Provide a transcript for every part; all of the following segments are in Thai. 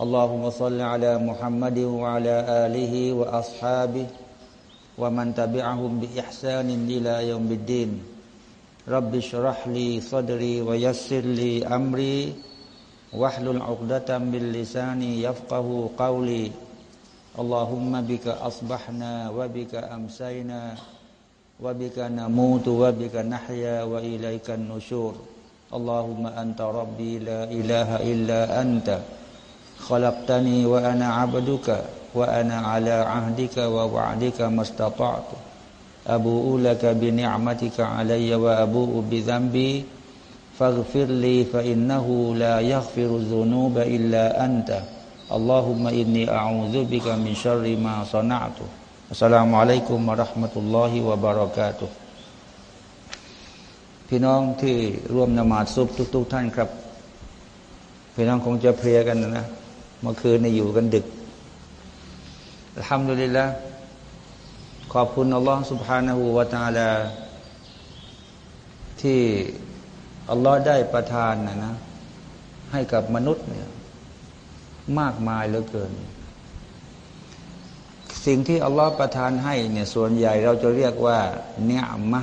اللهم صل على محمد وعلى آله وأصحابه ومن تبعهم بإحسان إلى يوم الدين. رب اشرح لي صدري ويسر لي أمري. واحلل عقدة من لساني يفقه قولي. اللهم بك أصبحنا وبك أمسينا وبك نموت وبك نحيا وإليك النشور. اللهم أنت ربي لا إله إلا أنت. خلقتني وأنا عبدك وأنا على عهدك ووعدك ما استطعت أبوء لك بنعمتك علي وأبوء بذنبي فاغفر لي فإنه لا يغفر الذنوب إلا أنت اللهم إني أعوذ بك من شر ما صنعت السلام عليكم ورحمة الله وبركاته พี่น้องที่ร่วมนมาศซุบทุกๆท่านครับพี่น้องคงจะเพลียกันนะ เมื่อคืนนี่อยู่กันดึกทำดูดีแล้วขอบคุณอัลลอฮ์ سبحانه และ تعالى ที่อัลลอฮ์ได้ประทานนะนะ ให้กับมนุษย์เนี่ยมากมายเหลือเกิน สิ่งที่อัลลอฮ์ประทานให้เนี่ยส่วนใหญ่เราจะเรียกว่า เนียมะ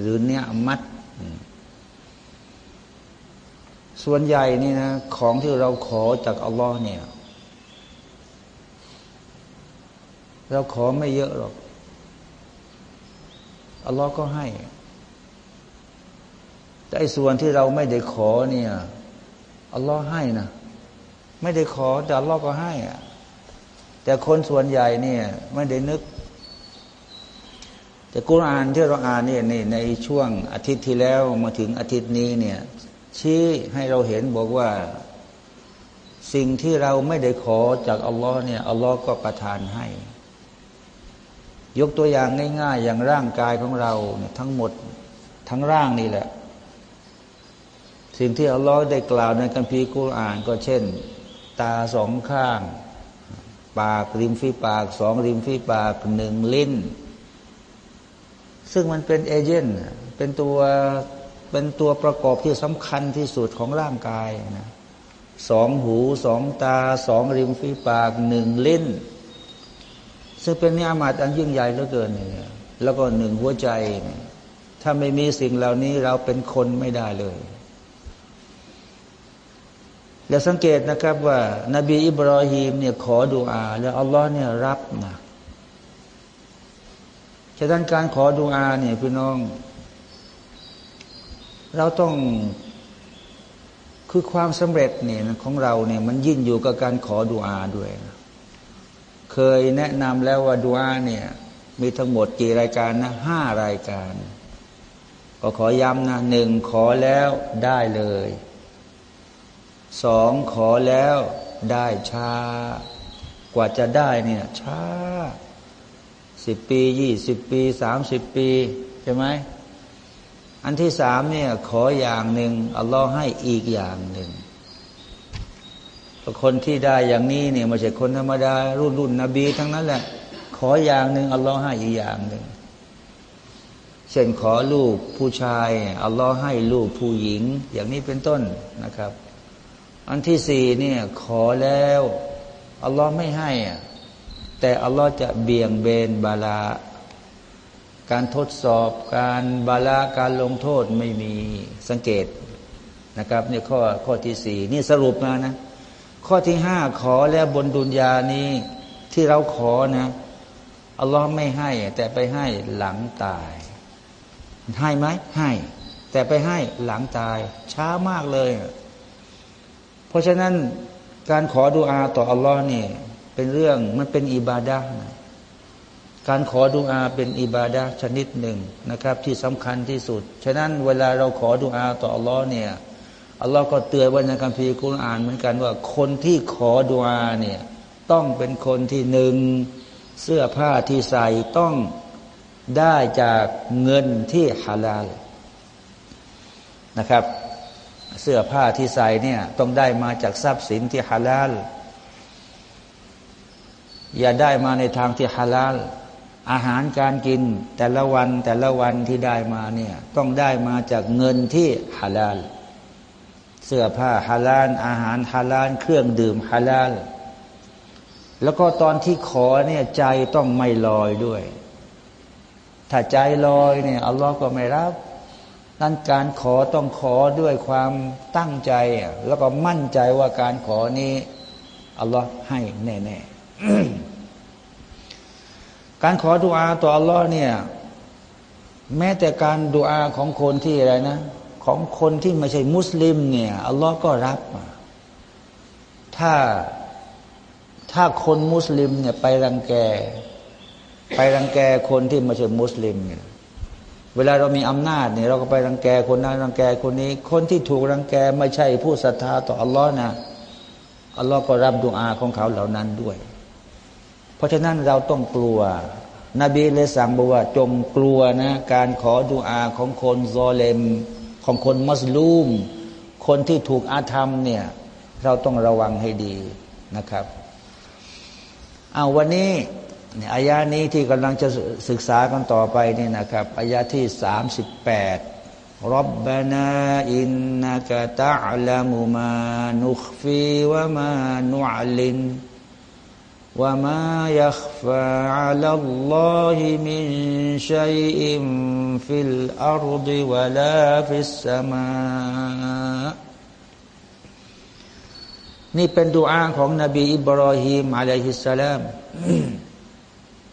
หรือเนียมัด ส่วนใหญ่นี่นะของที่เราขอจากอัลลอฮ์เนี่ย เราขอไม่เยอะหรอกอัลลอฮ์ก็ให้ แต่ส่วนที่เราไม่ได้ขอเนี่ยอัลลอฮ์ให้นะไม่ได้ขอแต่อัลลอฮ์ก็ให้อะแต่คนส่วนใหญ่เนี่ยไม่ได้นึก แต่กุรอานที่เราอ่านเนี่ยในช่วงอาทิตย์ที่แล้วมาถึงอาทิตย์นี้เนี่ย ชี้ให้เราเห็นบอกว่า สิ่งที่เราไม่ได้ขอจากอัลลอฮ์เนี่ยอัลลอฮ์ก็ประทานให้ ยกตัวอย่างง่าย ๆ อย่างร่างกายของเราเนี่ยทั้งหมดทั้งร่างนี่แหละ สิ่งที่อัลลอฮ์ได้กล่าวในคัมภีร์กุรอานก็เช่น ตาสองข้าง ปากริมฝีปากสองริมฝีปากหนึ่งลิ้น ซึ่งมันเป็นเอเจนต์เป็นตัว เป็นตัวประกอบที่สำคัญที่สุดของร่างกายนะสองหูสองตาสองริมฝีปากหนึ่งลิ้นซึ่งเป็นนิอามัดอันยิ่งใหญ่เหลือเกินเนี่ยแล้วก็หนึ่งหัวใจ ถ้าไม่มีสิ่งเหล่านี้เราเป็นคนไม่ได้เลย แล้วสังเกตนะครับว่า นบีอิบรอฮีมเนี่ยขอดุอา แล้วอัลลอฮ์เนี่ยรับนะฉะนั้นการขอดุอาเนี่ยพี่น้อง เราต้องคือความสำเร็จเนี่ยของเราเนี่ยมันยิ่งอยู่กับการขอดุอาด้วย เคยแนะนำแล้วว่าดุอาเนี่ยมีทั้งหมดกี่รายการนะห้ารายการ ก็ขอย้ำนะหนึ่งขอแล้วได้เลยสองขอแล้วได้ช้า กว่าจะได้เนี่ยช้าสิบปียี่สิบปีสามสิบปีใช่ไหม อันที่สามเนี่ยขออย่างหนึ่งอัลลอฮ์ให้อีกอย่างหนึ่งคนที่ได้อย่างนี้เนี่ยไม่ใช่คนธรรมดา รุ่นรุ่นนบีทั้งนั้นแหละ ขออย่างหนึ่งอัลลอฮ์ให้อีกอย่างหนึ่งเช่นขอลูกผู้ชายอัลลอฮ์ให้ลูกผู้หญิง อย่างนี้เป็นต้นนะครับ อันที่สี่เนี่ยขอแล้วอัลลอฮ์ไม่ให้อะแต่อัลลอฮ์จะเบี่ยงเบนบาลา การทดสอบการบาลาการลงโทษไม่มีสังเกตนะครับนี่ข้อข้อที่สี่นี่สรุปมานะ ข้อที่ห้าขอแล้วบนดุนยานี้ที่เราขอนะอัลลอฮ์ไม่ให้ แต่ไปให้หลังตาย ให้ไหมให้ แต่ไปให้หลังตาย ช้ามากเลย เพราะฉะนั้นการขอดุอาต่ออัลลอฮ์นี่เป็นเรื่องมันเป็นอิบาดะนะ การขอดุอาเป็นอิบาดะชนิดหนึ่งนะครับ ที่สำคัญที่สุด ฉะนั้นเวลาเราขอดุอาต่ออัลลอฮ์เนี่ยอัลลอฮ์ก็เตือนไว้ในคัมภีร์กุรอานเหมือนกันว่า คนที่ขอดุอาเนี่ยต้องเป็นคนที่หนึ่งเสื้อผ้าที่ใส่ต้องได้จากเงินที่ฮาลาลนะครับ เสื้อผ้าที่ใส่เนี่ยต้องได้มาจากทรัพย์สินที่ฮาลาลอย่าได้มาในทางที่ฮาลาล อาหารการกินแต่ละวันแต่ละวันที่ได้มาเนี่ยต้องได้มาจากเงินที่ฮาลาล เสื้อผ้าฮาลาล อาหารฮาลาล เครื่องดื่มฮาลาล แล้วก็ตอนที่ขอเนี่ยใจต้องไม่ลอยด้วย ถ้าใจลอยเนี่ยอัลลอฮ์ก็ไม่รับนั่นการขอต้องขอด้วยความตั้งใจ แล้วก็มั่นใจว่าการขอนี้อัลลอฮ์ให้แน่ๆ การขอดุอาต่ออัลลอฮ์เนี่ยแม้แต่การดุอาของคนที่อะไรนะ ของคนที่ไม่ใช่มุสลิมเนี่ยอัลลอฮ์ก็รับถ้าถ้าคนมุสลิมเนี่ยไปรังแก ไปรังแกคนที่ไม่ใช่มุสลิมเนี่ยเวลาเรามีอำนาจเนี่ยเราก็ไปรังแกคนนั้นรังแกคนนี้ คนที่ถูกรังแกไม่ใช่ผู้ศรัทธาต่ออัลลอฮ์นะอัลลอฮ์ก็รับดวงอาของเขาเหล่านั้นด้วย เพราะฉะนั้นเราต้องกลัว นบีเลยสั่งบอกว่า จงกลัวนะ การขอดุอาของคนซอเลม ของคนมัสลูม คนที่ถูกอาธรรมเนี่ย เราต้องระวังให้ดีนะครับเอาวันนี้เนี่ยอายานี้ที่กำลังจะศึกษากันต่อไปนี่นะครับอายาที่สามสิบแปดรับบานาإنك تعلم ما نخفي وما نعلن وما يخفى على الله من شيء في الأرض ولا في السماء นี่เป็นดูอาของนบีอิบรอฮีมعليه السلام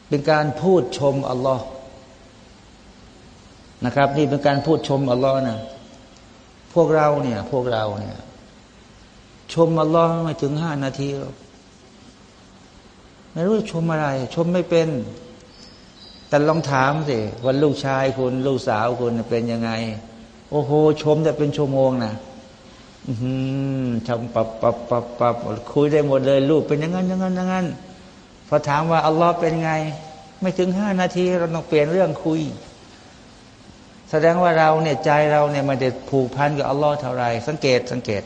เป็นการพูดชมอัลลอฮ์นะครับ นี่เป็นการพูดชมอัลลอฮ์นะพวกเราเนี่ย พวกเราเนี่ย ชมอัลลอฮ์ไม่ถึงห้านาทีหรอก ไม่รู้ชมอะไร ชมไม่เป็น แต่ลองถามสิว่าลูกชายคุณ ลูกสาวคุณเป็นยังไง โอ้โห ชมแต่เป็นชั่วโมงนะทำปับปับปับปับคุยได้หมดเลย ลูกเป็นอย่างนั้นอย่างนั้นอย่างนั้นพอถามว่าอัลลอฮ์เป็นไง ไม่ถึงห้านาที เราต้องเปลี่ยนเรื่องคุย แสดงว่าเราเนี่ยใจเราเนี่ยมันจะผูกพันกับอัลลอฮ์เท่าไรสังเกตสังเกต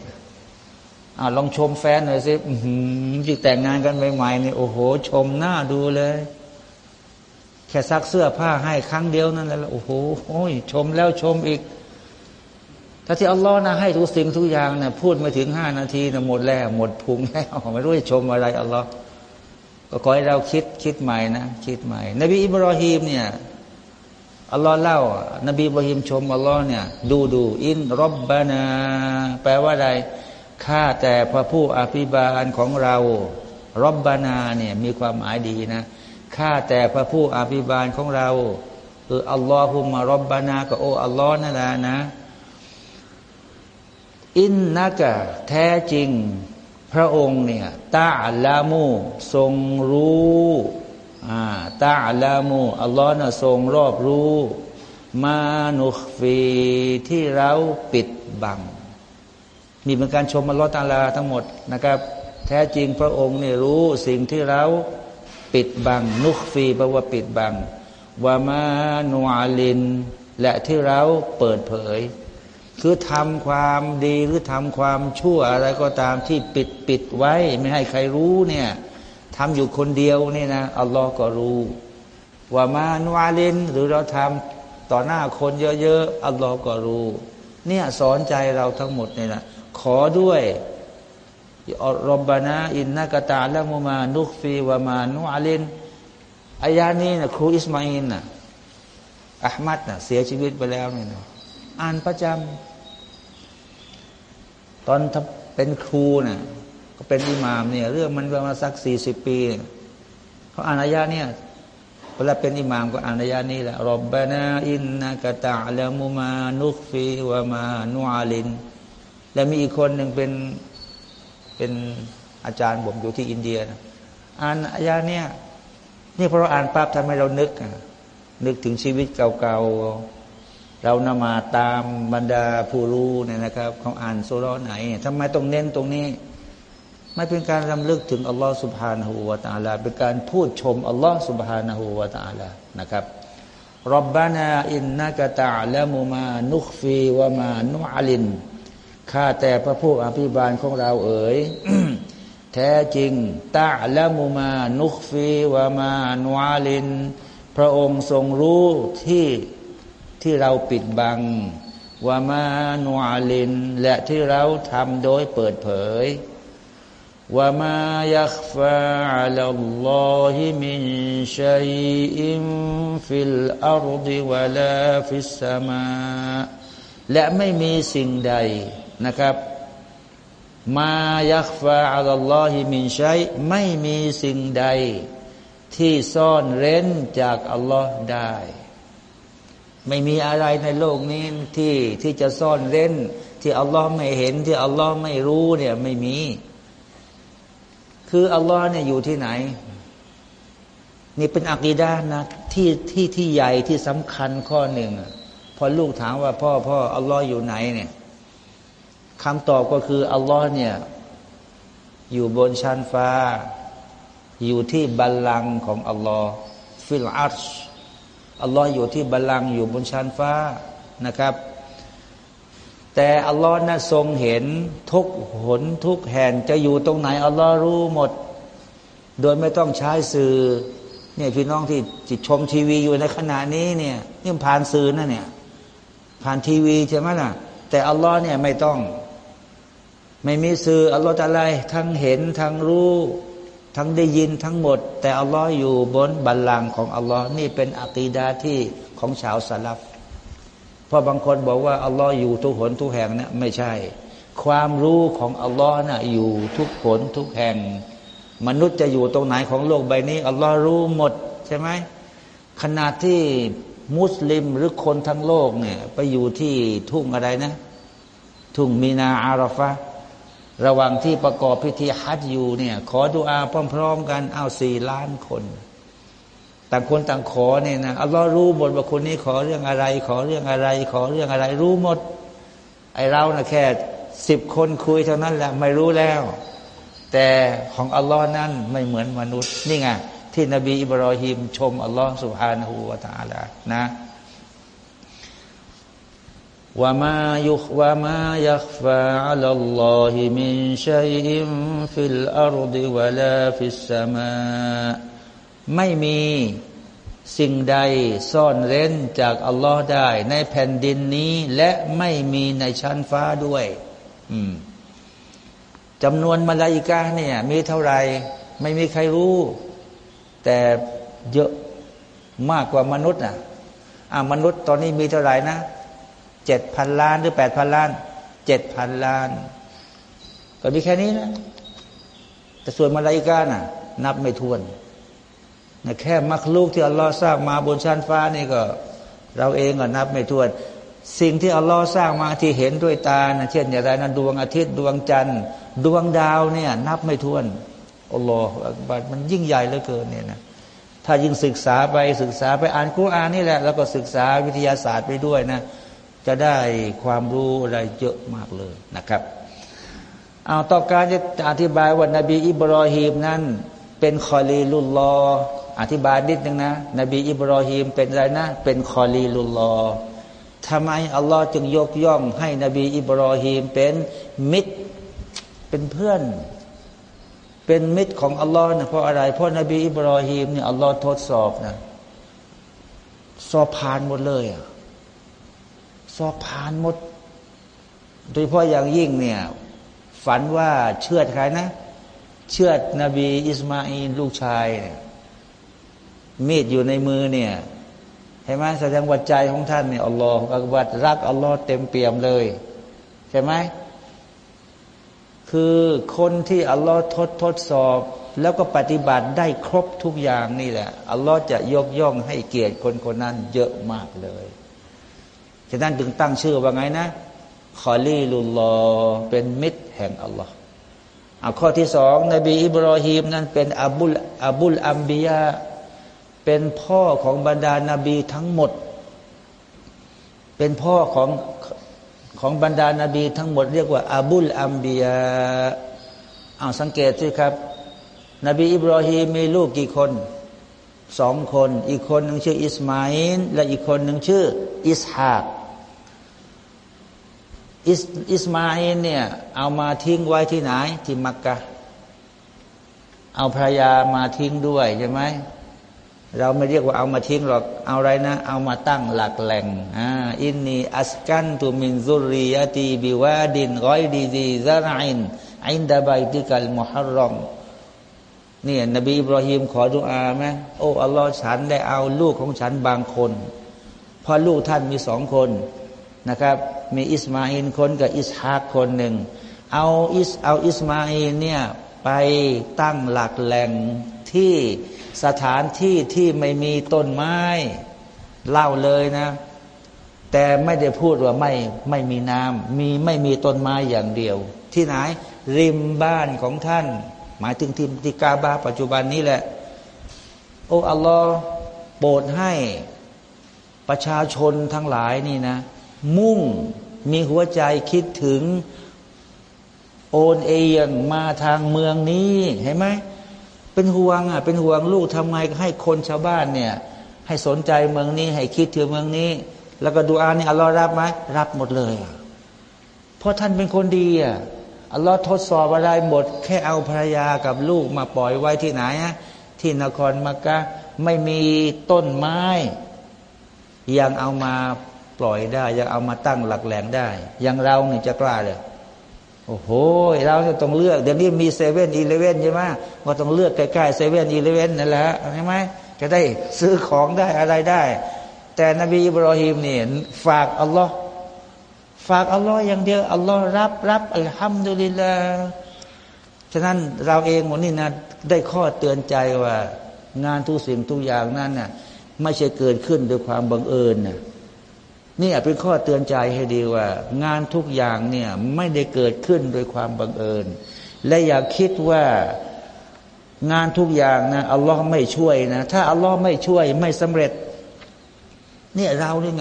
อ่าลองชมแฟนหน่อยสิที่แต่งงานกันใหม่ๆเนี่ยโอ้โห ชมหน้าดูเลย แค่ซักเสื้อผ้าให้ครั้งเดียวนั่นแหละโอ้โหชมแล้วชมอีก ถ้าที่อัลลอฮ์นะให้ทุกสิ่งทุกอย่างนะพูดไม่ถึงห้านาทีนะหมดแล้วหมดพุงแล้วไม่รู้จะชมอะไรอัลลอฮ์ก็ขอให้เราคิดคิดใหม่นะคิดใหม่ นบีอิบราฮิมเนี่ยอัลลอฮ์เล่า นบีอิบราฮิมชมอัลลอฮ์เนี่ย ดูดูอินรบบานา แปลว่าอะไร ข้าแต่พระผู้อภิบาลของเรารบบานาเนี่ยมีความหมายดีนะข้าแต่พระผู้อภิบาลของเราคืออัลลอฮุมารบบานาก็โอ้อัลลอฮ์นั่นแหละนะ อินนักะแท้จริงพระองค์เนี่ยตาลามูทรงรู้ตาลามูอัลลอฮ์น่ะทรงรอบรู้ มานุฟีที่เราปิดบัง นี่เป็นการชมอัลลอฮ์ตาลาทั้งหมดนะครับ แท้จริงพระองค์เนี่ยรู้สิ่งที่เราปิดบัง นุฟีแปลว่าปิดบังวามานูอาลิน และที่เราเปิดเผย คือทำความดีหรือทำความชั่วอะไรก็ตามที่ปิดปิดไว้ ไม่ให้ใครรู้เนี่ยทำอยู่คนเดียวนี่นะอัลลอฮ์ก็รู้ว่ามานวาลิน หรือเราทำต่อหน้าคนเยอะๆอัลลอฮ์ก็รู้ เนี่ยสอนใจเราทั้งหมดเนี่ยนะ ขอด้วยอัลบานาอินนากตาละมุมานุกฟีวามานุอาลินอายานี้นะครูอิสมาอินนะอัลมัดนะเสียชีวิตไปแล้วนี่นะอ่านประจำตอนเป็นครูเนะ่ยก็เป็นอิหมามเนี่ย เรื่องมันประมาณสักสี่สิบปีเขาอ่านอายาเนี่ยเวลาเป็นอิหมามก็อ่านอายานี้แหละรบบานาอินนากะตะละมุมานุฟีวามานุอาลิน แล้วมีอีกคนหนึ่งเป็นเป็นอาจารย์ผมอยู่ที่อินเดียนะอ่านอายาเนี่ยนี่พอเราอ่านปั๊บทำให้เรานึกนึกถึงชีวิตเก่าๆเรานมาตามบรรดาผู้รู้เนี่ยนะครับเขาอ่านสุรไหนทำไมต้องเน้นตรงนี้ ไม่เป็นการรำลึกถึงอัลลอฮฺสุบฮานาหูวาตาลา เป็นการพูดชมอัลลอฮฺสุบฮานาหูวาตาลานะครับรับบานาอินนักตะละมุมานุขฟีวามานุอัลิน ข้าแต่พระผู้อภิบาลของเราเอ๋ยแท้จริงتعلم ما نخفي وما نعلن พระองค์ทรงรู้ที่ที่เราปิดบังوما نعلن และที่เราทำโดยเปิดเผยوما يخفى على الله من شيء في الأرض ولا في السماءและไม่มีสิ่งใด นะครับ มายักฟาอัลลอฮิมินชัยไม่มีสิ่งใดที่ซ่อนเร้นจากอัลลอฮ์ได้ ไม่มีอะไรในโลกนี้ที่ที่จะซ่อนเร้น ที่อัลลอฮ์ไม่เห็นที่อัลลอฮ์ไม่รู้เนี่ยไม่มี คืออัลลอฮ์เนี่ยอยู่ที่ไหน นี่เป็นอักีดานะที่ที่ที่ใหญ่ที่สำคัญข้อหนึ่งพอลูกถามว่าพ่อพ่ออัลลอฮ์อยู่ไหนเนี่ย คำตอบก็คืออัลลอฮ์เนี่ยอยู่บนชั้นฟ้า อยู่ที่บัลลังก์ของอัลลอฮ์ฟิลอัชอัลลอฮ์อยู่ที่บัลลังก์อยู่บนชั้นฟ้านะครับ แต่อัลลอฮ์นะทรงเห็นทุกหนทุกแห่งจะอยู่ตรงไหนอัลลอฮ์รู้หมด โดยไม่ต้องใช้สื่อเนี่ยพี่น้องที่จิตชมทีวีอยู่ในขณะนี้เนี่ยนี่ผ่านสื่อนะเนี่ยผ่านทีวีใช่ไหมล่ะ แต่อัลลอฮ์เนี่ยไม่ต้อง ไม่มีสื่ออัลลอฮ์อะไรทั้งเห็นทั้งรู้ ทั้งได้ยินทั้งหมด แต่อัลลอฮ์อยู่บนบัลลังก์ของอัลลอฮ์นี่เป็นอักีดาที่ของชาวสลับเพราะบางคนบอกว่าอัลลอฮ์อยู่ทุกหนทุกแห่งเนี่ยไม่ใช่ ความรู้ของอัลลอฮ์น่ะอยู่ทุกหนทุกแห่ง มนุษย์จะอยู่ตรงไหนของโลกใบนี้อัลลอฮ์รู้หมดใช่ไหมขนาดที่มุสลิมหรือคนทั้งโลกเนี่ยไปอยู่ที่ทุ่งอะไรนะ ทุ่งมีนาอาราฟะ ระหว่างที่ประกอบพิธีฮัจอยู่เนี่ย ขอดุอาพร้อม ๆ กันเอาสี่ล้านคน ต่างคนต่างขอเนี่ยนะอัลลอฮ์รู้หมดว่าคนนี้ขอเรื่องอะไร ขอเรื่องอะไร ขอเรื่องอะไร รู้หมด ไอเรานะแค่สิบคนคุยเท่านั้นแหละไม่รู้แล้ว แต่ของอัลลอฮ์นั้นไม่เหมือนมนุษย์ นี่ไงที่นบีอิบรอฮิมชมอัลลอฮ์سبحانه وتعالى นะ وما يخ وما يخفى على الله من شيء في الأرض ولا في السماء ไม่มีสิ่งใดซ่อนเร้นจากอัลลอฮ์ได้ ในแผ่นดินนี้และไม่มีในชั้นฟ้าด้วยจำนวนมาลาอิกาเนี่ย มีเท่าไหร่ ไม่มีใครรู้ แต่เยอะมากกว่ามนุษย์อะอ่ามนุษย์ตอนนี้มีเท่าไหร่นะ เจ็ดพันล้านหรือแปดพันล้านเจ็ดพันล้าน ก็มีแค่นี้นะ แต่ส่วนมาลาอิกาน่ะ นับไม่ถ้วนนะแค่มักลูกที่อัลลอฮ์สร้างมาบนชั้นฟ้านี่ก็ เราเองก็นับไม่ถ้วน สิ่งที่อัลลอฮ์สร้างมาที่เห็นด้วยตานะเช่น อย่างไรนะดวงอาทิตย์ดวงจันทร์ ดวงดาวเนี่ย นับไม่ถ้วนอัลลอฮ์มันยิ่งใหญ่เหลือเกินเนี่ยนะถ้ายิ่งศึกษาไปศึกษาไปอ่านกุรอานนี่แหละ แล้วก็ศึกษาวิทยาศาสตร์ไปด้วยนะ จะได้ความรู้อะไรเยอะมากเลยนะครับเอาต่อการจะอธิบายว่านบีอิบรอฮีมนั้น เป็นخليل الله อธิบายนิดนึงนะ นบีอิบรอฮีมเป็นอะไรนะ เป็นخليل الله ทำไมอัลลอฮ์จึงยกย่องให้นบีอิบรอฮีมเป็นมิตรเป็นเพื่อน เป็นมิตรของอัลลอฮ์นะเพราะอะไร เพราะนบีอิบรอฮีมเนี่ยอัลลอฮ์ทดสอบนะสอบผ่านหมดเลยอะ อบผ่านหมด โดยเฉพาะอย่างยิ่งเนี่ย ฝันว่าเชื่อใครนะ เชื่อนบีอิสมาอีลลูกชายเนี่ยมีดอยู่ในมือเนี่ยเห็นไหมแสดงว่าใจของท่านเนี่ยอัลลอฮฺอักบัดรักอัลลอฮ์เต็มเปี่ยมเลย ใช่ไหมคือคนที่อัลลอฮ์ทดทดสอบ แล้วก็ปฏิบัติได้ครบทุกอย่างนี่แหละอัลลอฮ์จะยกย่องให้เกียรติคนคนนั้นเยอะมากเลย ฉะนั้นจึงตั้งชื่อว่าไงนะคอลีลุลลอเป็นมิตรแห่งอัลลอฮ์เอาข้อที่สองนบีอิบรอฮีมนั้นเป็นอับุลอับุลอัมบียาเป็นพ่อของบรรดานาบีทั้งหมด เป็นพ่อของของบรรดานาบีทั้งหมด เรียกว่าอาบุลอัมบียาเอาสังเกตสิครับ นบีอิบราฮิมมีลูกกี่คนสองคน อีกคนหนึ่งชื่ออิสมาอินและอีกคนหนึ่งชื่อ อิสฮาก อิสอิสมาอินเนี่ยเอามาทิ้งไว้ที่ไหน ที่มักกะ เอาภรรยามาทิ้งด้วยใช่ไหมเราไม่เรียกว่าเอามาทิ้งหรอก เอาอะไรนะ เอามาตั้งหลักแหล่งอ่าإني أسكنت من ذريتي بواد غير ذي زرع عند بيتك المحرمเนี่ยนบีอิบราฮิมขอดุอาไหมโอ้ อัลลอฮ์ฉันได้เอาลูกของฉันบางคน เพราะลูกท่านมีสองคน นะครับ มีอิสมาอินคนกับอิสฮากคนหนึ่ง เอาอิสเอาอิสมาอินเนี่ยไปตั้งหลักแหล่งที่สถานที่ที่ไม่มีต้นไม้เล่าเลยนะ แต่ไม่ได้พูดว่าไม่ไม่มีน้ำมีไม่มีต้นไม้อย่างเดียว ที่ไหนริมบ้านของท่าน หมายถึงที่ที่กาบาปัจจุบันนี้แหละ โอ้อัลลอฮ์โปรดให้ประชาชนทั้งหลายนี่นะ มุ่งมีหัวใจคิดถึงโอนเอียงมาทางเมืองนี้เห็นไหมเป็นห่วงอะเป็นห่วงลูกทำไงให้คนชาวบ้านเนี่ย ให้สนใจเมืองนี้ ให้คิดถึงเมืองนี้ แล้วก็ดูอานี่อัลลอฮ์รับไหมรับหมดเลยเพราะท่านเป็นคนดีอะอัลลอฮ์ทดสอบอะไรหมด แค่เอาภรรยากับลูกมาปล่อยไว้ที่ไหนที่นครมักกะไม่มีต้นไม้ ยังเอามา ปล่อยได้ ยังเอามาตั้งหลักแหล่งได้ยังเราเนี่ยจะกล้าเลยโอ้โหเราจะต้องเลือกเดี๋ยวนี้มีเซเว่นอีเลเว่นใช่ไหมว่าต้องเลือกใกล้ๆเซเว่นอีเลเว่นนั่นแหละใช่ไหมจะได้ซื้อของได้อะไรได้ แต่นบีอิบรอฮิมเนี่ยฝากอัลลอฮ์ฝากอัลลอฮ์อย่างเดียวอัลลอฮ์รับรับอัลฮัมดุลิลลาห์ฉะนั้นเราเองวันนี้นะได้ข้อเตือนใจว่า งานทุกสิ่งทุกอย่างนั้นน่ะไม่ใช่เกิดขึ้นด้วยความบังเอิญน่ะ นี่เป็นข้อเตือนใจให้ดีว่า งานทุกอย่างเนี่ยไม่ได้เกิดขึ้นโดยความบังเอิญ และอย่าคิดว่างานทุกอย่างนะอัลลอฮ์ไม่ช่วยนะ ถ้าอัลลอฮ์ไม่ช่วยไม่สำเร็จ เนี่ยเราเนี่ย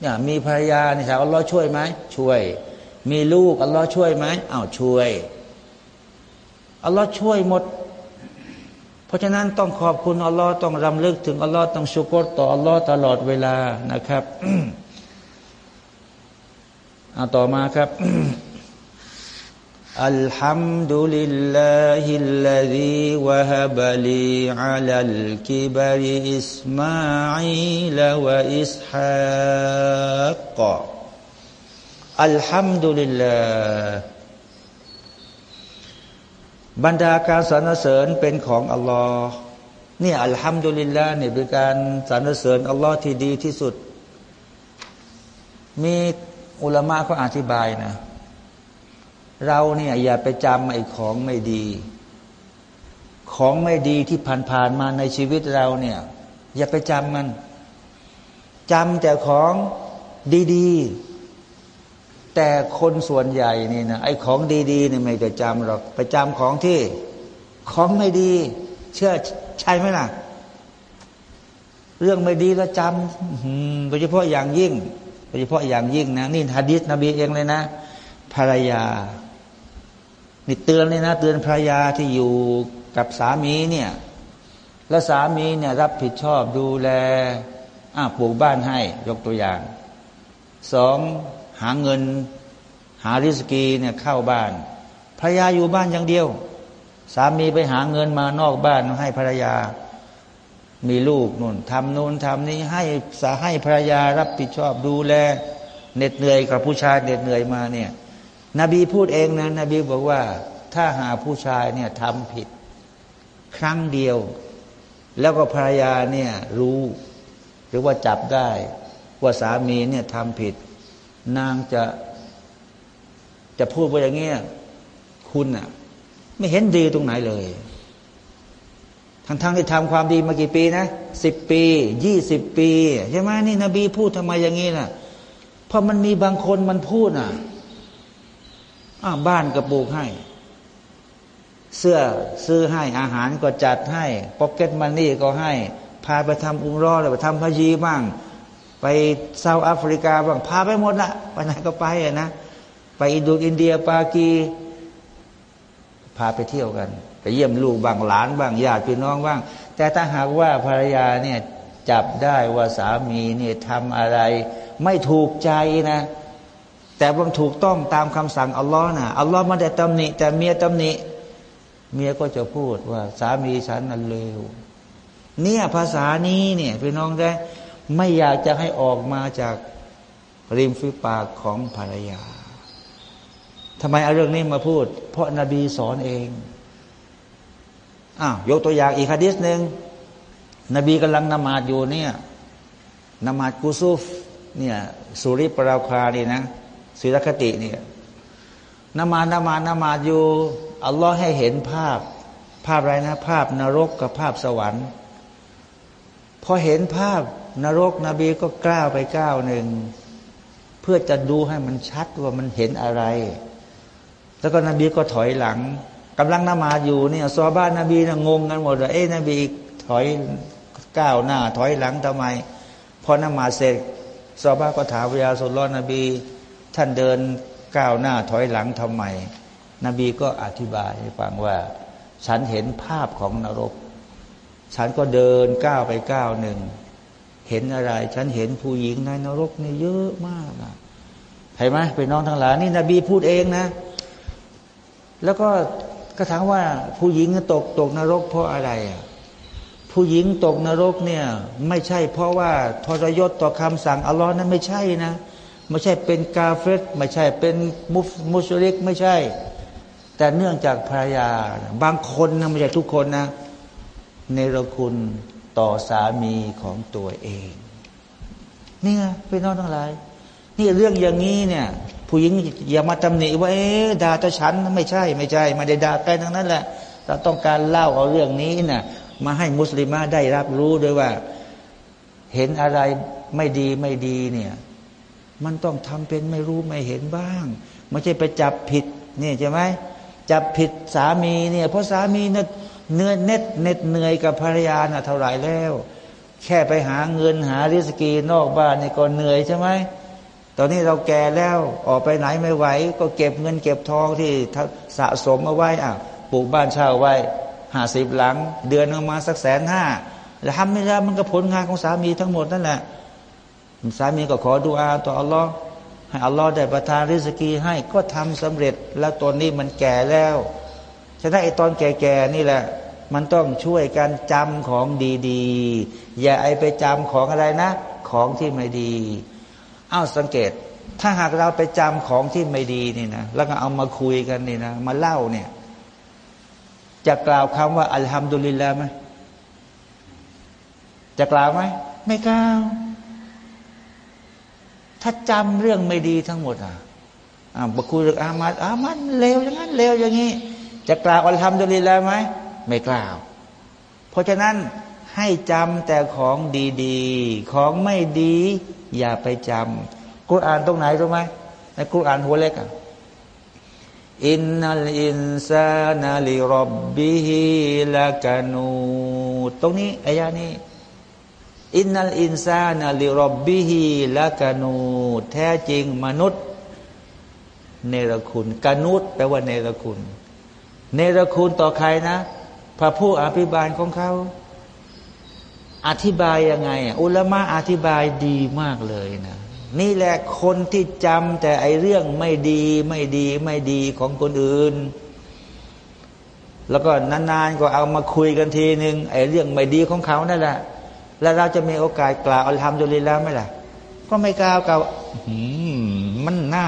เนี่ยมีภรรยาเนี่ยอัลลอฮ์ช่วยไหมช่วย มีลูกอัลลอฮ์ช่วยไหมอ้าวช่วย อัลลอฮ์ช่วยหมด เพราะฉะนั้นต้องขอบคุณอัลลอฮ์ต้องรำลึกถึงอัลลอฮ์ต้องชุกรต่ออัลลอฮ์ตลอดเวลานะครับ เอาต่อมาครับالحمد لله الذي وهب لي على الكبر إسماعيل وإسحاق الحمد لله บรรดาการสรรเสริญเป็นของอัลลอฮ์นี่ الحمد لله เนี่ยเป็นการสรรเสริญอัลลอฮ์ที่ดีที่สุด มี อุลามะเขาอธิบายนะ เราเนี่ยอย่าไปจำไอ้ของไม่ดี ของไม่ดีที่ผ่านๆมาในชีวิตเราเนี่ย อย่าไปจำมันจำแต่ของดีๆ แต่คนส่วนใหญ่นี่นะไอ้ของดีๆเนี่ยไม่ไปจำหรอกไปจำของที่ ของไม่ดี เชื่อใช่ไหมล่ะ เรื่องไม่ดีแล้วจำโดยเฉพาะอย่างยิ่ง โดยเฉพาะอย่างยิ่งนะนี่ฮะดิษนบีเองเลยนะภรรยานี่เตือนเลยนะ เตือนภรรยาที่อยู่กับสามีเนี่ย แล้วสามีเนี่ยรับผิดชอบดูแลอ่าปลูกบ้านให้ยกตัวอย่างสองหาเงิน หาริสกีเนี่ยเข้าบ้านภรรยาอยู่บ้านอย่างเดียว สามีไปหาเงินมานอกบ้านให้ภรรยา มีลูกนู่นทำนู่นทำนี้ให้สาให้ภรรยารับผิดชอบดูแลเหน็ดเหนื่อยกับผู้ชายเหน็ดเหนื่อยมาเนี่ยนบีพูดเองนะนบีบอกว่า ถ้าหาผู้ชายเนี่ยทำผิด ครั้งเดียว แล้วก็ภรรยาเนี่ยรู้ หรือว่าจับได้ ว่าสามีเนี่ยทำผิด นางจะ จะพูดว่าอย่างเงี้ยคุณอะไม่เห็นดีตรงไหนเลย ทั้งๆทที่ทำความดีมากี่ปีนะสิบปียี่สิบปีใช่ไหมนี่นบีพูดทำไมอย่างนี้นะ่ะเพราะมันมีบางคนมันพูดอะอ้าบ้านก็ปลูกให้ เสื้อซื้อให้อาหารก็จัดให้พ็อกเก็ตมันนี่ก็ให้ พาไปทำอุ้งรอหรือไปทำพยีบ้าง ไปเซาท์แอฟริกาบ้างพาไปหมดละไปไหนก็ไปอะนะ ไปอินโดอินเดียปากี พาไปเที่ยวกัน เยี่ยมลูกบางหลานบ้างญาติพี่น้องบ้าง แต่ถ้าหากว่าภรรยาเนี่ยจับได้ว่าสามีเนี่ยทำอะไร ไม่ถูกใจนะ แต่มันถูกต้องตามคำสั่งอัลลอฮ์นะอัลลอฮ์ไม่ได้ตำหนิ แต่เมียตำหนิ เมียก็จะพูดว่าสามีฉันนั้นเลวเนี่ยภาษานี้เนี่ยพี่น้องได้ไม่อยากจะให้ออกมาจากริมฝีปากของภรรยาทำไมเอาเรื่องนี้มาพูด เพราะนาบีสอนเอง อ้าวยกตัวอย่างอีกฮะดิษหนึ่งนบีกำลังนมาดอยู่เนี่ยนมาดกุซุฟเนี่ยสุริปราคานี่นะศิรคติเนี่ยนมาดนมาดนมาดอยู่อัลลอฮ์ให้เห็นภาพ ภาพอะไรนะ ภาพนรกกับภาพสวรรค์พอเห็นภาพนรกนบีก็กล้าวไปก้าวหนึ่งเพื่อจะดูให้มันชัดว่ามันเห็นอะไร แล้วก็นบีก็ถอยหลัง กำลังนมาอยู่เนี่ยซอบ้านนบีนะงงกันหมดเลยเอ๊ะนบีถอยก้าวหน้า ถอยหลังทำไมพอนมาเสร็จซอบ้าก็ถามวิยาสุลนบี ท่านเดินก้าวหน้าถอยหลังทำไม นบีก็อธิบายให้ฟังว่า ฉันเห็นภาพของนรก ฉันก็เดินก้าวไปก้าวหนึ่งเห็นอะไร ฉันเห็นผู้หญิงในนรกนี่เยอะมากนะเห็นไหมไปน้องทั้งหลายนี่นบีพูดเองนะ แล้วก็ ก็ถามว่าผู้หญิงตกตกนรกเพราะอะไรอะผู้หญิงตกนรกเนี่ยไม่ใช่เพราะว่าทรยศต่อคำสั่งอัลลอฮ์นั้นไม่ใช่นะ ไม่ใช่เป็นกาเฟตไม่ใช่เป็นมุฟมุชริกไม่ใช่ แต่เนื่องจากภรรยา บางคนนะไม่ใช่ทุกคนนะเนรคุณต่อสามีของตัวเอง นี่ไงพี่น้องทั้งหลาย นี่เรื่องอย่างนี้เนี่ย ผู้หญิงอย่ามาตำหนิว่าเอ๊ด่าต่ฉันไม่ใช่ ไม่ใช่ไม่ได้ด่าใครทั้งนั้นแหละ เราต้องการเล่าเอาเรื่องนี้นะ่ะมาให้มุสลิมาได้รับรู้ด้วยว่า เห็นอะไรไม่ดีไม่ดีเนี่ย มันต้องทำเป็นไม่รู้ไม่เห็นบ้างไม่ใช่ไปจับผิดนี่ใช่ไหมจับผิดสามีเนี่ยเพราะสามีเนี่ยเนื้อเน็ดเน็ดเหนื่อยกับภรรยาน่ะเท่าไหร่แล้ว แค่ไปหาเงินหาริสกีนอกบ้านเนี่ยก็เหนื่อยใช่ไหม ตอนนี้เราแก่แล้วออกไปไหนไม่ไหว ก็เก็บเงินเก็บทองที่สะสมเอาไว้อะปลูกบ้านเช่าไว้ห้าสิบหลัง เดือนออกมาสักแสนห้าแล้วทำไม่ได้มันก็ผลงานของสามีทั้งหมดนั่นแหละสามีก็ขอดูอาต่ออัลลอฮ์ให้อัลลอฮ์ได้ประทานริสกีให้ก็ทำสำเร็จแล้วตอนนี้มันแก่แล้วฉะนั้นไอ้ตอนแก่ๆนี่แหละ มันต้องช่วยกันจำของดีๆ อย่าไอไปจำของอะไรนะ ของที่ไม่ดี อ้าวสังเกต ถ้าหากเราไปจำของที่ไม่ดีนี่นะแล้วก็เอามาคุยกันนี่นะมาเล่าเนี่ย จะกล่าวคำว่า อัลฮัมดุลิลลาห์ไหมจะกล่าวไหมไม่กล่าว ถ้าจำเรื่องไม่ดีทั้งหมดอะอ่าบคุยเรื่องอามัดอามัดเลวอย่างนั้นเลวอย่างนี้ จะกล่าวอัลฮัมดุลิลแล้วไหมไม่กล่าว เพราะฉะนั้น ให้จำแต่ของดีๆ ของไม่ดี อย่าไปจำกุรอานตรงไหนรู้ไหมในกุรอานหัวเล็กอะอินนัลอินซานาลิรบบิฮิลากานูตรงนี้อายานี้อินนัลอินซานาลิรบบิฮิลากานูแท้จริงมนุษย์ เนรคุณกานุษแปลว่าเนรคุณ เนรคุณต่อใครนะ พระผู้อภิบาลของเขา อธิบายยังไงอุลมะอธิบายดีมากเลยนะนี่แหละคนที่จำแต่ไอเรื่องไม่ดีไม่ดีไม่ดีของคนอื่น แล้วก็นานๆก็เอามาคุยกันทีหนึ่งไอเรื่องไม่ดีของเขานั่นแหละแล้วเราจะมีโอกาสกล่าวอัลฮัมดุลิลแล้วไหมล่ะ ก็ไม่กล่าวกล่าวมันน่า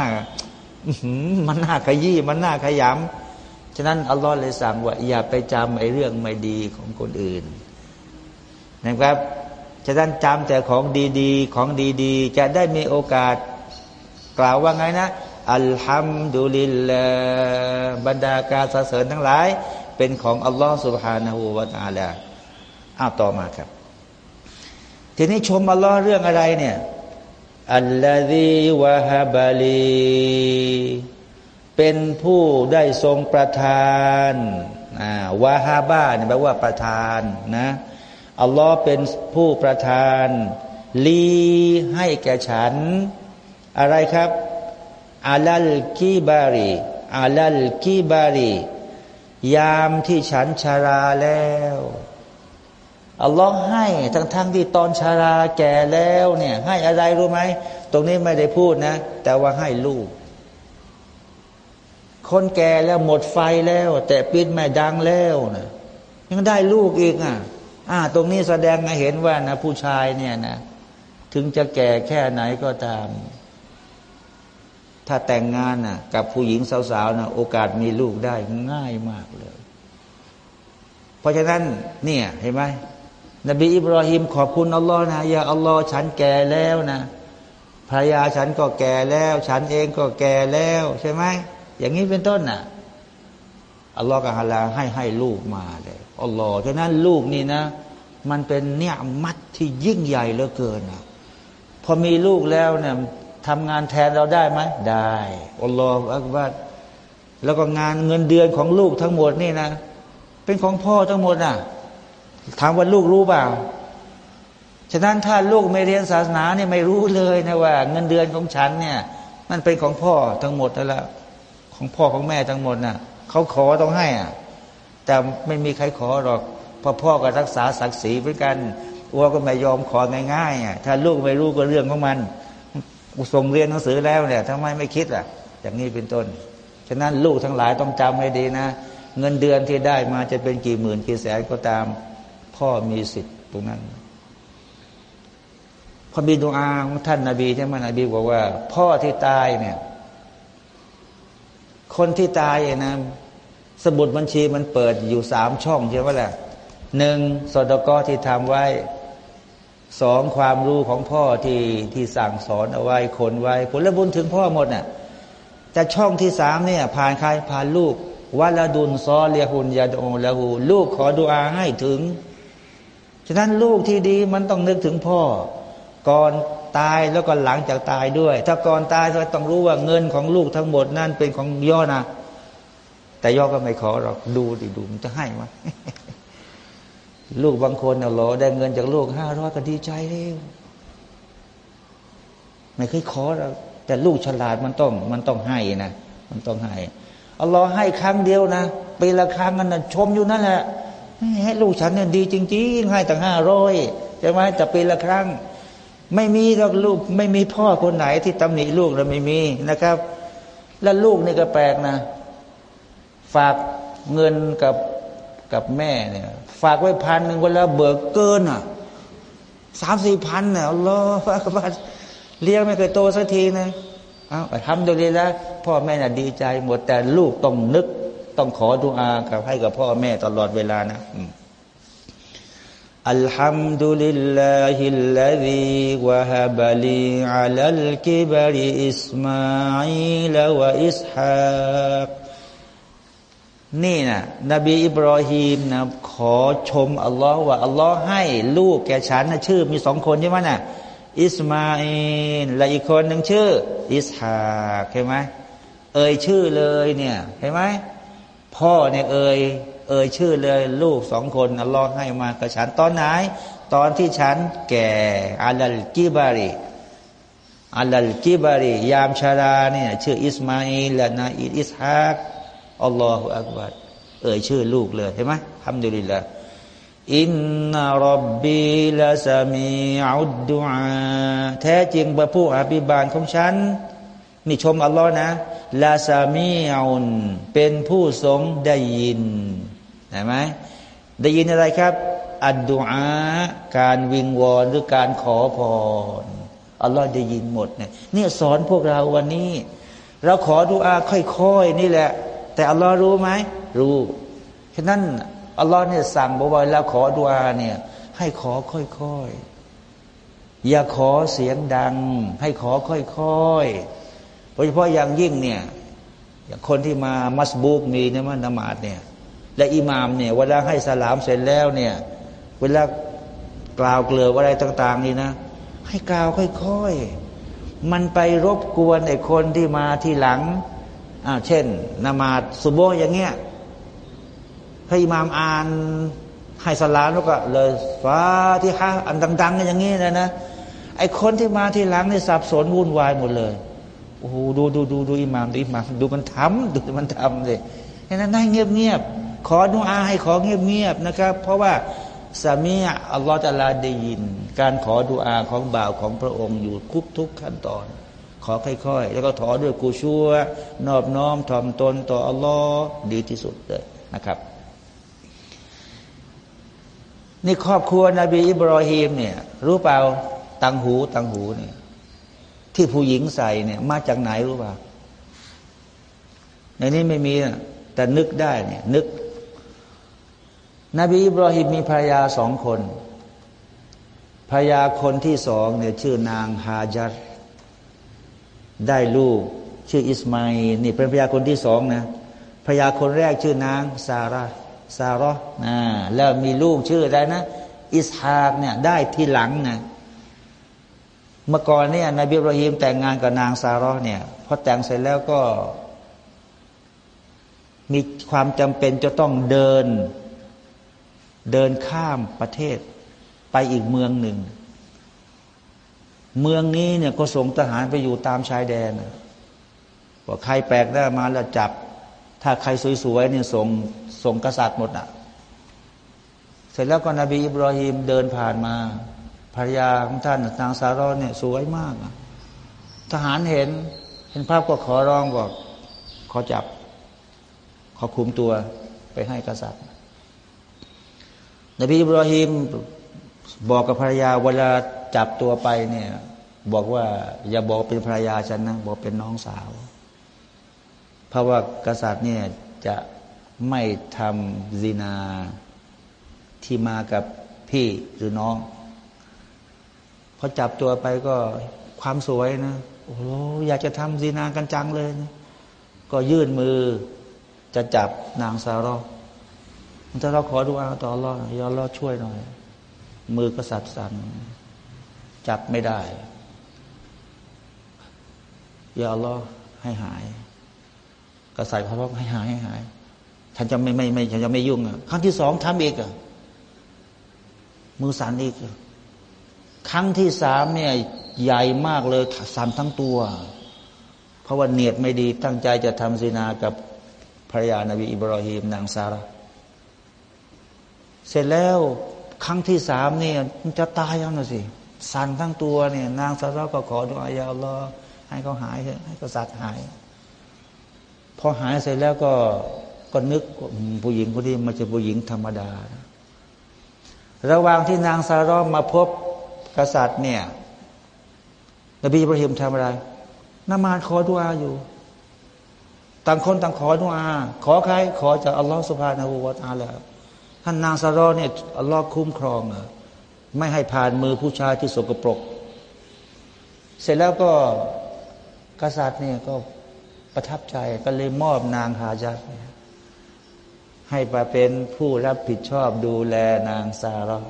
มันน่าขยี้มันน่าขยำฉะนั้นอัลลอฮ์เลยสั่งว่าอย่าไปจำไอเรื่องไม่ดีของคนอื่น นะครับ ฉะนั้นจำแต่ของดีๆ ของดีๆ จะได้มีโอกาส กล่าวว่าไงนะ อัลฮัมดุลิลลาบรรดาการสรรเสริญทั้งหลาย เป็นของอัลลอฮ์ سبحانه และ تعالى อ้าวต่อมาครับ ทีนี้ชมอัลลอฮ์เรื่องอะไรเนี่ย อัลลอฮีวะฮะบาลีเป็นผู้ได้ทรงประทานวาฮาบ้าเนี่ยแปลว่าประทานนะ อัลลอฮ์เป็นผู้ประทาน ลีให้แก่ฉัน อะไรครับอาลัลกีบารีอาลัลกีบารียามที่ฉันชาราแล้วอัลลอฮ์ให้ทั้งทั้งที่ตอนชาราแก่แล้วเนี่ย ให้อะไรรู้ไหมตรงนี้ไม่ได้พูดนะ แต่ว่าให้ลูก คนแก่แล้วหมดไฟแล้ว แต่ปิดไม่ดังแล้วนะยังได้ลูกอีกอะ อ่า ตรงนี้แสดงให้เห็นว่านะผู้ชายเนี่ยนะ ถึงจะแก่แค่ไหนก็ตาม ถ้าแต่งงานน่ะ กับผู้หญิงสาวๆนะโอกาสมีลูกได้ง่ายมากเลย เพราะฉะนั้น เนี่ย เห็นไหมนบีอิบราฮิมขอบคุณอัลลอฮ์นะอย่าอัลลอฮ์ฉันแก่แล้วนะภรรยาฉันก็แก่แล้ว ฉันเองก็แก่แล้ว ใช่ไหมอย่างนี้เป็นต้นน่ะอัลลอฮ์ก็ฮาลาให้ให้ลูกมาเลย อัลลอฮ์ฉะนั้นลูกนี่นะ มันเป็นเนี่ยมัดที่ยิ่งใหญ่เหลือเกินนะพอมีลูกแล้วเนี่ยทำงานแทนเราได้ไหมได้อัลลอฮ์อักบัดแล้วก็งานเงินเดือนของลูกทั้งหมดนี่นะ เป็นของพ่อทั้งหมดน่ะถามว่าลูกรู้เปล่าฉะนั้นถ้าลูกไม่เรียนศาสนาเนี่ยไม่รู้เลยนะว่า เงินเดือนของฉันเนี่ยมันเป็นของพ่อทั้งหมดแล้ว ของพ่อของแม่ทั้งหมดน่ะเขาขอต้องให้อะ แต่ไม่มีใครขอหรอกพอพ่อก็รักษาศักดิ์ศรีเหมือนกันอัวก็ไม่ยอมของ่ายๆอะถ้าลูกไม่รู้ก็เรื่องของมันส่งเรียนหนังสือแล้วเนี่ยทำไมไม่คิดล่ะ อย่างนี้เป็นต้น ฉะนั้นลูกทั้งหลายต้องจำให้ดีนะ เงินเดือนที่ได้มาจะเป็นกี่หมื่นกี่แสนก็ตาม พ่อมีสิทธิ์ตรงนั้นพอมีดวงอาของท่านนาบีใช่ไหมนบีบอกว่า พ่อที่ตายเนี่ย คนที่ตายนะ สมุดบัญชีมันเปิดอยู่สามช่องใช่ไหมล่ะหนึ่งสดกที่ทำไว้สองความรู้ของพ่อที่ที่สั่งสอนเอาไว้คนไว้ ผลบุญถึงพ่อหมดน่ะแต่ช่องที่สามเนี่ย ผ่านใครผ่านลูกวาลาดุนซอเลียหุนยาดองละหูลูกขอดุอาให้ถึง ฉะนั้นลูกที่ดีมันต้องนึกถึงพ่อ ก่อนตายแล้วก็หลังจากตายด้วย ถ้าก่อนตายก็ต้องรู้ว่าเงินของลูกทั้งหมดนั่นเป็นของย่อนะ แต่ย่อก็ไม่ขอหรอกดูดิดูมันจะให้ไหมลูกบางคนเนี่ยหรอได้เงินจากลูกห้าร้อยก็ดีใจแล้วไม่เคยขอหรอกแต่ลูกฉลาดมันต้อง มันต้องให้นะมันต้องให้อัลลอฮ์ให้ครั้งเดียวนะปีละครั้งนันนะชมอยู่นั่นแหละให้ลูกฉันเนี่ยดีจริง ๆ ให้ตั้งห้าร้อยใช่ไหมแต่ปีละครั้ง ไม่มีหรอกลูกไม่มีพ่อคนไหนที่ตำหนิลูกเราไม่มีนะครับ แล้วลูกนี่ก็แปลกนะ ฝากเงินกับกับแม่เนี่ย ฝากไว้พันหนึ่งเวลาเบิกเกินอะสามสี่พันเนี่ยอัลลอฮฺกบารเลี้ยงไม่เคยโตสักทีนะเอาไปทำดูดีแล้วพ่อแม่น่ะดีใจหมดแต่ลูกต้องนึก ต้องขอดุอากับให้กับพ่อแม่ตลอดเวลานะอัลฮัมดุลิลลาฮิลลาฮิวะฮะบลีอัลลกิบริอิสมาอิลวะอิสฮาก นี่นะนบีอิบรอฮีมนะขอชมอัลลอฮ์ว่าอัลลอฮ์ให้ลูกแก่ฉันนะชื่อ มีสองคนใช่ไหมนะ่ะอิสมาอินและอีกคนหนึ่งชื่อ อิสฮากเห็นไหมเอ่ยชื่อเลยเนี่ยเห็นไหมพ่อเนี่ยเอ่ยเอ่ยชื่อเลยลูกสองคนอัลลอฮ์ให้มากับฉันตอนไหน ตอนที่ฉันแก่อัลลกิบารีอัลลกิบารียามชาราเนี่ยชื่ออิสมาอิลและนาอิสฮาก อัลลอฮฺอักบัดเอ่ยชื่อลูกเลยเห็นไหมทำดีละอินนารับบีละสามีอุดดูอาแท้จริงพระผู้อภิบาลของฉันนี่ชมอัลลอฮ์นะลาซามีอุนเป็นผู้ทรงได้ยินเห็นไหมได้ยินอะไรครับ อัดดูอาการวิงวอนหรือการขอพรอัลลอฮ์ได้ยินหมดเนี่ยนี่สอนพวกเราวันนี้ เราขอดูอาค่อยๆนี่แหละ แต่อัลลอฮ์รู้ไหมรู้ฉะนั้นอัลลอฮ์เนี่ยสั่งบอกว่าแล้วขอดูอาเนี่ย ให้ขอค่อยๆอย่าขอเสียงดัง ให้ขอค่อยๆโดยเฉพาะอย่างยิ่งเนี่ยอย่างคนที่มามัสบูกมีเนี่ยมันนมาดเนี่ยและอิหมามเนี่ยเวลาให้สลามเสร็จแล้วเนี่ย เวลากล่าวเกลืออะไรต่าง ๆ นี่นะ ให้กล่าวค่อยๆ มันไปรบกวนไอ้คนที่มาที่หลัง อ่าเช่นนมาดสุโบอย่างเงี้ยให้อิหมามอ่านให้สลามแล้วก็เลยฟ้าที่ฮะอันดังๆอย่างนี้นะนะไอคนที่มาที่หลังนี่สับสนวุ่นวายหมดเลยโอ้โหดูดูดูดูอิหมามดูอิหมามดูมันทำดูมันทำเลยแค่นั้นนั่งเงียบเงียบขอดุอาให้ขอเงียบเงียบนะครับ เพราะว่าสามีอัลลอฮฺจะลาได้ยิน การขอดุอาของบ่าวของพระองค์อยู่ทุกทุกขั้นตอน อค่อยๆ แล้วก็ถอด้วยกูชัวนอบน้อมถ่อมตนต่ออัลลอฮ์ดีที่สุดเลยนะครับนี่ครอบครัวนบีอิบรอฮีมเนี่ย รู้เปล่าตังหูตังหูเนี่ย ที่ผู้หญิงใส่เนี่ย มาจากไหนรู้เปล่าในนี้ไม่มีแต่นึกได้เนี่ย นึก นบีอิบรอฮิมมีภรรยาสองคนภรรยาคนที่สองเนี่ย ชื่อนางฮาจัด ได้ลูก ชื่ออิสมาอิลนี่เป็นภรรยาคนที่สองนะภรรยาคนแรกชื่อนางซาร่าซาร่านะแล้วมีลูกชื่ออะไรนะ อิสฮากเนี่ยได้ที่หลังนะเมื่อก่อนเนี่ยนบีอิบรอฮิมแต่งงานกับนางซาร่าเนี่ยพอแต่งเสร็จแล้วก็มีความจำเป็นจะต้องเดิน เดินข้ามประเทศไปอีกเมืองหนึ่ง เมืองนี้เนี่ยก็ส่งทหารไปอยู่ตามชายแดนว่าใครแปลกหน้ามาแล้วจับ ถ้าใครสวยๆเนี่ยส่งส่งกษัตริย์หมดอะ เสร็จแล้วก็นบีอิบราฮิมเดินผ่านมาภรรยาของท่านนางซารอนเนี่ยสวยมาก ทหารเห็น เห็นภาพก็ขอร้องบอกขอจับ ขอคุมตัวไปให้กษัตริย์ นบีอิบราฮิมบอกกับภรรยาเวลาจับตัวไปเนี่ย บอกว่า อย่าบอกเป็นภรรยาฉันนะบอกเป็นน้องสาว เพราะว่ากษัตริย์เนี่ยจะไม่ทำซีนาที่มากับพี่หรือน้องพอจับตัวไปก็ความสวยนะโอ้โหอยากจะทำซีนากันจังเลยนะก็ยื่นมือจะจับนางซารอถ้าเราขอดูอาต่อรอดยอรอช่วยหน่อย มือก็สับสั่นจับไม่ได้ ยาลอให้หายก็ใส่พระรอกให้หายให้หาย ฉันจะไม่ไม่ไม่ฉันจะไม่ยุ่งอะครั้งที่สองทำอีกอะมือสั่นอีก ครั้งที่สามเนี่ย ใหญ่มากเลยสั่นทั้งตัว เพราะว่าเนียดไม่ดีตั้งใจจะทำซีนากับภรรยานาบีอิบรอฮีมนางซาร่าเสร็จแล้วครั้งที่สามเนี่มันจะตายแล้วนะสิ สั่นทั้งตัวเนี่ย นางซาร่าก็ขอดูอายาอัลลอฮ์ ให้เขาหายให้กษัตริย์หาย พอหายเสร็จแล้วก็ก็นึกผู้หญิงคนนี้มันจะผู้หญิงธรรมดา ระหว่างที่นางซาร่ามาพบกษัตริย์เนี่ย นบีอิบราฮิมทำอะไรนมาขอดุอาอยู่ ต่างคนต่างขอดุอา ขอใคร ขอจากอัลลอฮฺสุบฮานาหูวาตาแล้วท่านนางซารอเนี่ยอัลลอฮ์คุ้มครองอะไม่ให้ผ่านมือผู้ชายที่สกปรก เสร็จแล้วก็ กษัตริย์เนี่ยก็ประทับใจก็เลยมอบนางฮาจัดให้ไปเป็นผู้รับผิดชอบดูแลนางซารอ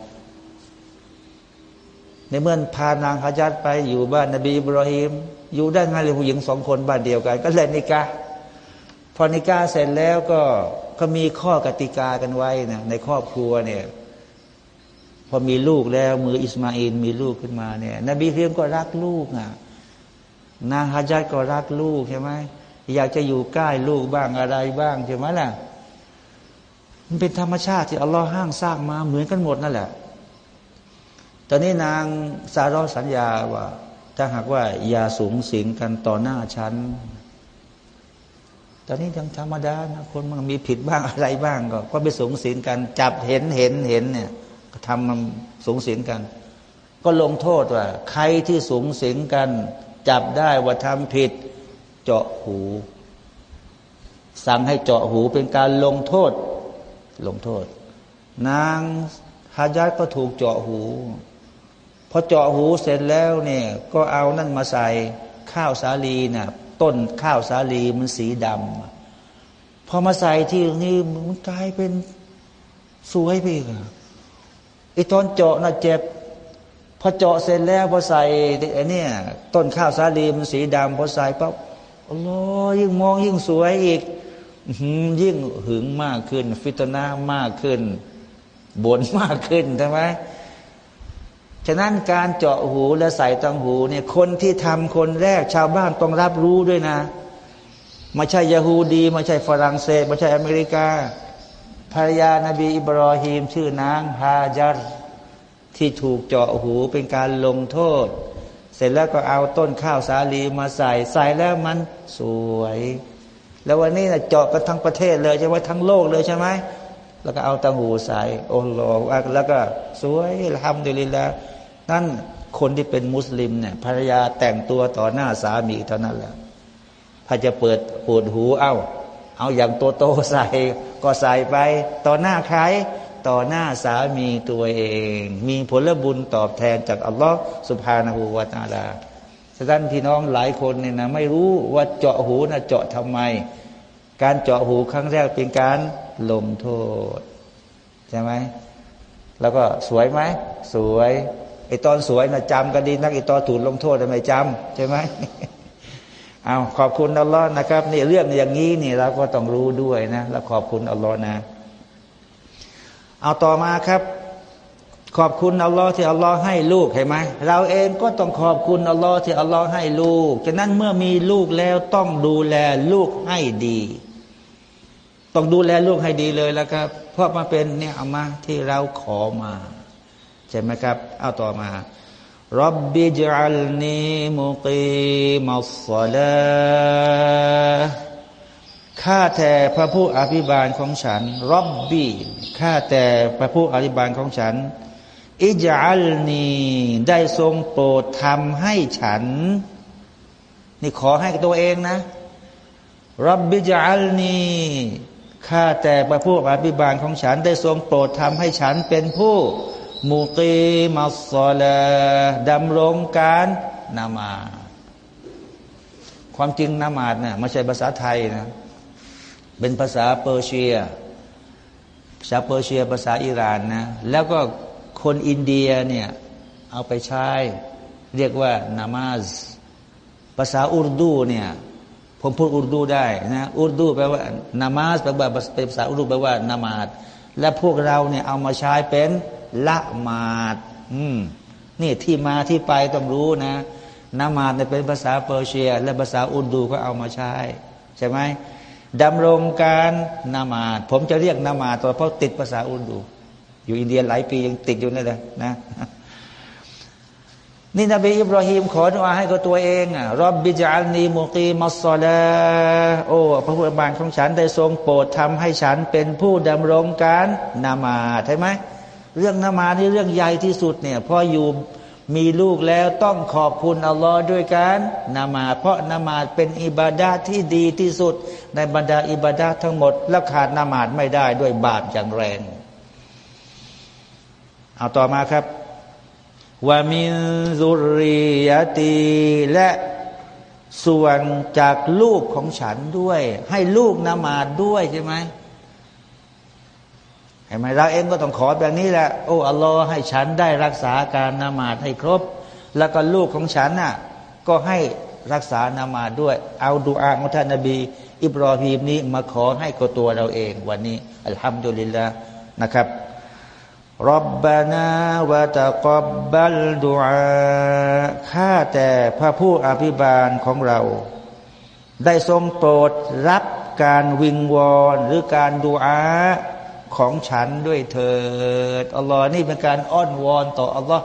ในเมื่อพานางฮาจัดไปอยู่บ้านนบีอิบราฮิมอยู่ได้ไงเลยผู้หญิงสองคนบ้านเดียวกัน ก็เลยนิกาพอนิกาเสร็จแล้วก็ก็มีข้อกติกากันไว้นะในครอบครัวเนี่ย พอมีลูกแล้วมืออิสมาอินมีลูกขึ้นมาเนี่ย นบีเพียงก็รักลูกอะ นางฮะจัดก็รักลูกใช่ไหมอยากจะอยู่ใกล้ลูกบ้างอะไรบ้างใช่ไหมล่ะมันเป็นธรรมชาติที่อัลลอฮ์ห้างสร้างมาเหมือนกันหมดนั่นแหละ ตอนนี้นางซารอสัญญาว่า ถ้าหากว่าอย่าสูงสิงกันต่อหน้าฉัน ตอนนี้ยังธรรมดานะคนมันมีผิดบ้างอะไรบ้าง ก็ก็ไปสูงสินกันจับเห็นเห็นเห็นเนี่ยทำมันสูงสินกัน ก็ลงโทษว่า ใครที่สูงสิงกัน จับได้ว่าทำผิด เจาะหู สั่งให้เจาะหูเป็นการลงโทษ ลงโทษ นางฮายัดก็ถูกเจาะหูพอเจาะหูเสร็จแล้วเนี่ย ก็เอานั่นมาใส่ข้าวสาลีนะ่ะต้นข้าวสาลีมันสีดำพอมาใส่ที่นี้มันกลายเป็นสวยไปอีกไอตอนเจาะน่ะเจ็บ พอเจาะเสร็จแล้วพอใส่ไอ้นี่ต้นข้าวสาลีมันสีดำพอใส่ปั๊บโอ้ยยิ่งมองยิ่งสวยอีกยิ่งหึงมากขึ้น ฟิตนามากขึ้นบนมากขึ้นใช่ไหมฉะนั้นการเจาะหูและใส่ตังหูเนี่ยคนที่ทำคนแรกชาวบ้านต้องรับรู้ด้วยนะไม่ใช่ยาฮูดีไม่ใช่ฝรั่งเศสไม่ใช่อเมริกาภรรยานาบีอิบรอฮีม ชื่อนางฮาจัร ที่ถูกเจาะหูเป็นการลงโทษ เสร็จแล้วก็เอาต้นข้าวสาลีมาใส่ ใส่แล้วมันสวย แล้ววันนี้นะเจาะกันทั้งประเทศเลยใช่ไหมทั้งโลกเลยใช่ไหมแล้วก็เอาตังหูใส่โอ้โหแล้วก็สวยทำดีลิละนั่นคนที่เป็นมุสลิมเนี่ยภรรยาแต่งตัวต่อหน้าสามีเท่านั้นแหละถ้าจะเปิดปวดหูเอา้า เอาอย่างโตโตใส่ก็ใส่ไป ต่อหน้าใคร ต่อหน้าสามีตัวเอง มีผลบุญตอบแทนจากอัลลอฮ์สุภาณหูวาตาลาท่านพี่น้องหลายคนเนี่ยนะไม่รู้ว่าเจาะหูนะเจาะทำไม การเจาะหูครั้งแรกเป็นการลงโทษใช่ไหมแล้วก็สวยไหมสวยไอตอนสวยนะจำกันดีนักไอตอนถูกลงโทษทำไมจำใช่ไหมเอาขอบคุณอัลลอฮ์นะครับนี่เรื่องอย่างนี้นี่เราก็ต้องรู้ด้วยนะ แล้วขอบคุณอัลลอฮ์นะ เอาต่อมาครับ ขอบคุณอัลลอฮ์ที่อัลลอฮ์ให้ลูกเห็นไหมเราเองก็ต้องขอบคุณอัลลอฮ์ที่อัลลอฮ์ให้ลูกฉะนั้นเมื่อมีลูกแล้วต้องดูแลลูกให้ดี ต้องดูแลลูกให้ดีเลยแล้วครับ เพราะมาเป็นเนี่ยอามาที่เราขอมาใช่ไหมครับ เอาต่อมารับบิจัลนีมุกีมัสซาลา ข้าแต่พระผู้อภิบาลของฉันรับบีข้าแต่พระผู้อภิบาลของฉัน อิจัลนีได้ทรงโปรดทำให้ฉัน นี่ขอให้ตัวเองนะรับบิจัลนีข้าแต่พระผู้อภิบาลของฉัน ได้ทรงโปรดทำให้ฉันเป็นผู้มุกีมัสซอลาดำรงการนามา ความจริงนามาดนะไม่ใช่ภาษาไทยนะ เป็นภาษาเปอร์เซียภาษาเปอร์เซียภาษาอิหร่านนะ แล้วก็คนอินเดียเนี่ยเอาไปใช้ เรียกว่านามาสภาษาอุรดูเนี่ยผมพูดอุรดูได้นะอุรดูแปลว่านามาสแปลว่าเป็นภาษาอุรดูแปลว่านามาดและพวกเราเนี่ยเอามาใช้เป็นละมาดอืมนี่ที่มาที่ไปต้องรู้นะนามาดเป็นภาษาเปอร์เซีย และภาษาอุนดูก็เอามาใช้ ใช่ไหม ดำรงการนามาดผมจะเรียกนามาดตัวเพราะติดภาษาอุนดู อยู่อินเดียหลายปียังติดอยู่นั่นเลยนะนี่นบีอิบราฮิมขอดุอาให้กับตัวเองอะรอบบิจาลนีมุกีมัสซอลาโอ้พระผู้บานของฉันได้ทรงโปรดทำให้ฉันเป็นผู้ดำรงการนามาใช่ไหมเรื่องนมานี่เรื่องใหญ่ที่สุดเนี่ยพออยู่ มีลูกแล้วต้องขอบคุณอัลลอฮ์ด้วยการนามา เพราะนามาเป็นอิบาดาที่ดีที่สุด ในบรรดาอิบาดาทั้งหมด แล้วขาดนามาไม่ได้ด้วยบาปอย่างแรง เอาต่อมาครับวามินซุริยตีและส่วนจากลูกของฉันด้วย ให้ลูกนามาด้วยใช่ไหม เห็นไหมเราเองก็ต้องขอแบบนี้แหละโอ้อัลลอฮ์ให้ฉันได้รักษาการนามาดให้ครบ แล้วก็ลูกของฉันน่ะก็ให้รักษานามาดด้วย เอาดูอาของท่านนบี อิบรอฮีมนี้มาขอให้กับตัวเราเอง วันนี้อัลฮัมดุลิลละนะครับรับบานาวะตะกอบบัลดูอาข้าแต่พระผู้อภิบาลของเรา ได้ทรงโปรดรับการวิงวอนหรือการดูอา ของฉันด้วยเถิดอัลลอฮ์นี่เป็นการอ้อนวอนต่ออัลลอฮ์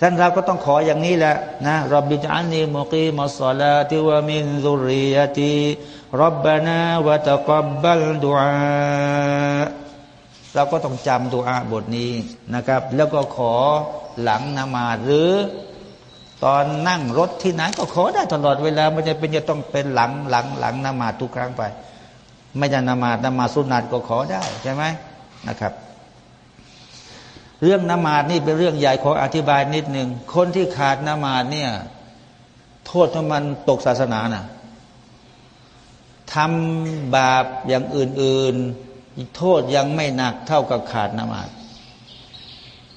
ท่านเราก็ต้องขออย่างนี้แหละนะรับบิจานีมุกีมัสลาติวะมินซุริยติรับบานาวะตะกับบัลดูอาเราก็ต้องจำดูอาบทนี้นะครับ แล้วก็ขอหลังนามาหรือ ตอนนั่งรถที่ไหนก็ขอได้ตลอดเวลาไม่จำเป็นจะต้องเป็นหลังหลังหลังนามาทุกครั้งไป ไม่จะนมาดนมาสุนัตก็ขอได้ใช่ไหมนะครับ เรื่องนมาดนี่เป็นเรื่องใหญ่ขออธิบายนิดหนึ่งคนที่ขาดนมาดเนี่ย โทษของมันตกศาสนาน่ะทำบาปอย่างอื่น ๆ โทษยังไม่หนักเท่ากับขาดนมาด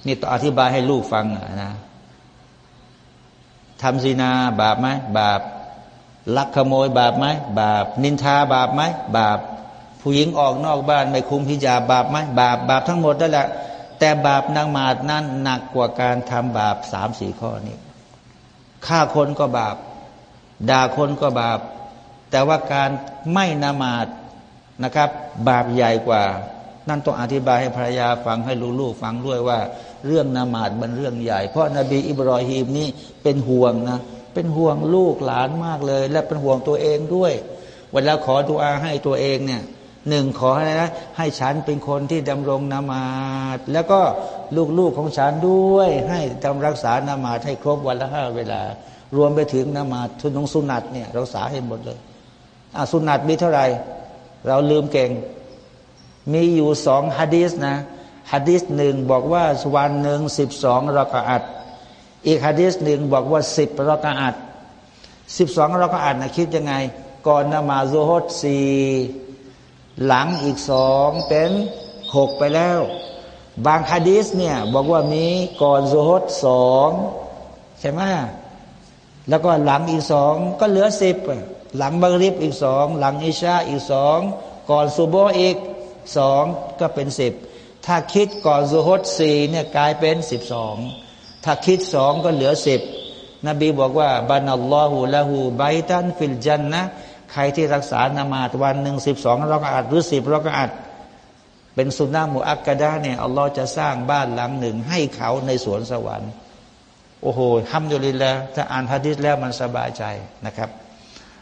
นี่ต้องอธิบายให้ลูกฟังนะทำซีนาบาปไหมบาป ลักขโมยบาปไหมบาป นินทาบาปไหมบาป ผู้หญิงออกนอกบ้านไม่คุมพิจาบาปไหมบาป บาปทั้งหมดนั่นแหละ แต่บาปนางมาดนั้นหนักกว่าการทำบาปสามสี่ข้อนี้ฆ่าคนก็บาป ด่าคนก็บาป แต่ว่าการไม่นามาดนะครับ บาปใหญ่กว่า นั่นต้องอธิบายให้ภรรยาฟังให้ลูกๆฟังด้วยว่า เรื่องนามาดมันเรื่องใหญ่ เพราะนาบีอิบรอฮีมนี่เป็นห่วงนะ เป็นห่วงลูกหลานมากเลย และเป็นห่วงตัวเองด้วย เวลาขอดุอาให้ตัวเองเนี่ยหนึ่งขออะไรนะให้ฉันเป็นคนที่ดำรงนามาดแล้วก็ลูกๆของฉันด้วย ให้ดำรักษานามาดให้ครบวันละห้าเวลา รวมไปถึงนามาดทุนงสุนัตเนี่ยเราสาให้หมดเลยอะสุนัตมีเท่าไหร่เราลืมเก่ง มีอยู่สองฮะดีสนะฮะดีสหนึ่งบอกว่าวันหนึ่งสิบสองรากอัด อีกฮะดีสหนึ่งบอกว่าสิบรากอัดสิบสองรากอัดนะคิดยังไง ก่อนนมาซูฮดสี่หลังอีกสองเป็นหกไปแล้ว บางฮะดีสเนี่ยบอกว่ามีก่อนซูฮดสองใช่ไหมแล้วก็หลังอีกสองก็เหลือสิบหลังบังริบอีกสองหลังอิชาอีกสองก่อนซูโบอีกสองก็เป็นสิบถ้าคิดก่อนซูฮดสี่เนี่ยกลายเป็นสิบสอง ถ้าคิดสองก็เหลือสิบนบีบอกว่าบานัลลอฮุละหูไบตันฟิลจันนะใครที่รักษานามาตวันหนึ่งสิบสองรอกอาดหรือสิบรอกอาดเป็นสุนนะมุอักกะดาเนี่ยอัลลอฮ์จะสร้างบ้านหลังหนึ่ง ให้เขาในสวนสวรรค์ โอ้โหฮัมดุลิลละถ้าอ่านฮะดิษแล้วมันสบายใจนะครับ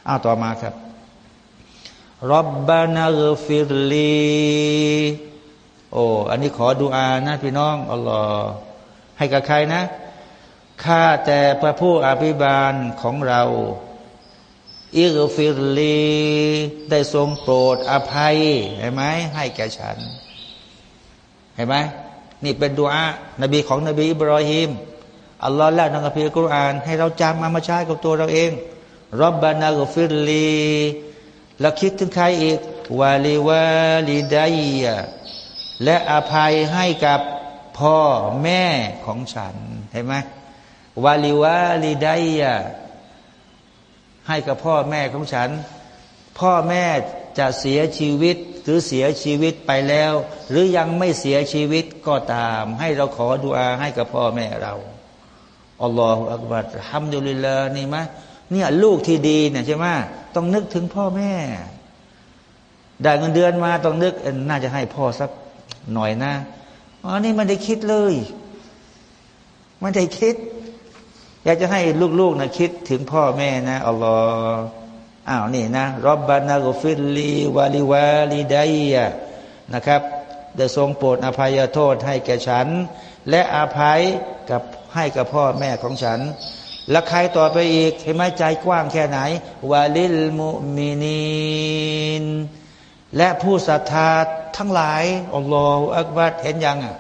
อ้าวต่อมาครับรับบานาฟิรลีโอ้อันนี้ขอดุอานะพี่น้องอัลลอฮ์ ให้กับใครนะข้าแต่พระผู้อภิบาลของเรา اغفر ليได้ทรงโปรดอภัยเห็นไหมให้แก่ฉันเห็นไหมนี่เป็นดุอานบีของนบีอิบรอฮิมอัลลอฮ์แล้วในคัมภีร์กุรอานให้เราจำมามาใช้กับตัวเราเองربنا اغفر ليแล้วคิดถึงใครอีกولوالديและอภัยให้กับ พ่อแม่ของฉันเห็นไหมวาลีวาลีดยะให้กับพ่อแม่ของฉัน พ่อแม่จะเสียชีวิตหรือเสียชีวิตไปแล้ว หรือยังไม่เสียชีวิตก็ตาม ให้เราขอดุอาให้กับพ่อแม่เราอัลลอฮฺอักบัดฮัมดุลิลลาห์นี่มะเนี่ยลูกที่ดีเนี่ยใช่ไหมต้องนึกถึงพ่อแม่ ได้เงินเดือนมาต้องนึกน่าจะให้พ่อสักหน่อยนะ อ๋อนี่มันได้คิดเลยไม่ได้คิด อยากจะให้ลูกๆนะคิดถึงพ่อแม่นะอัลลอฮ์อ้าวนี่นะรบบานาโกฟิลลีวาลิวาลิไดยะนะครับได้ทรงโปรดอภัยโทษให้แก่ฉัน และอภัยกับให้กับพ่อแม่ของฉัน และใครต่อไปอีกเห็นไหมใจกว้างแค่ไหน วาลิลมุมินีน และผู้ศรัทธาทั้งหลายอัลลอฮฺอักบัดเห็นยังอะ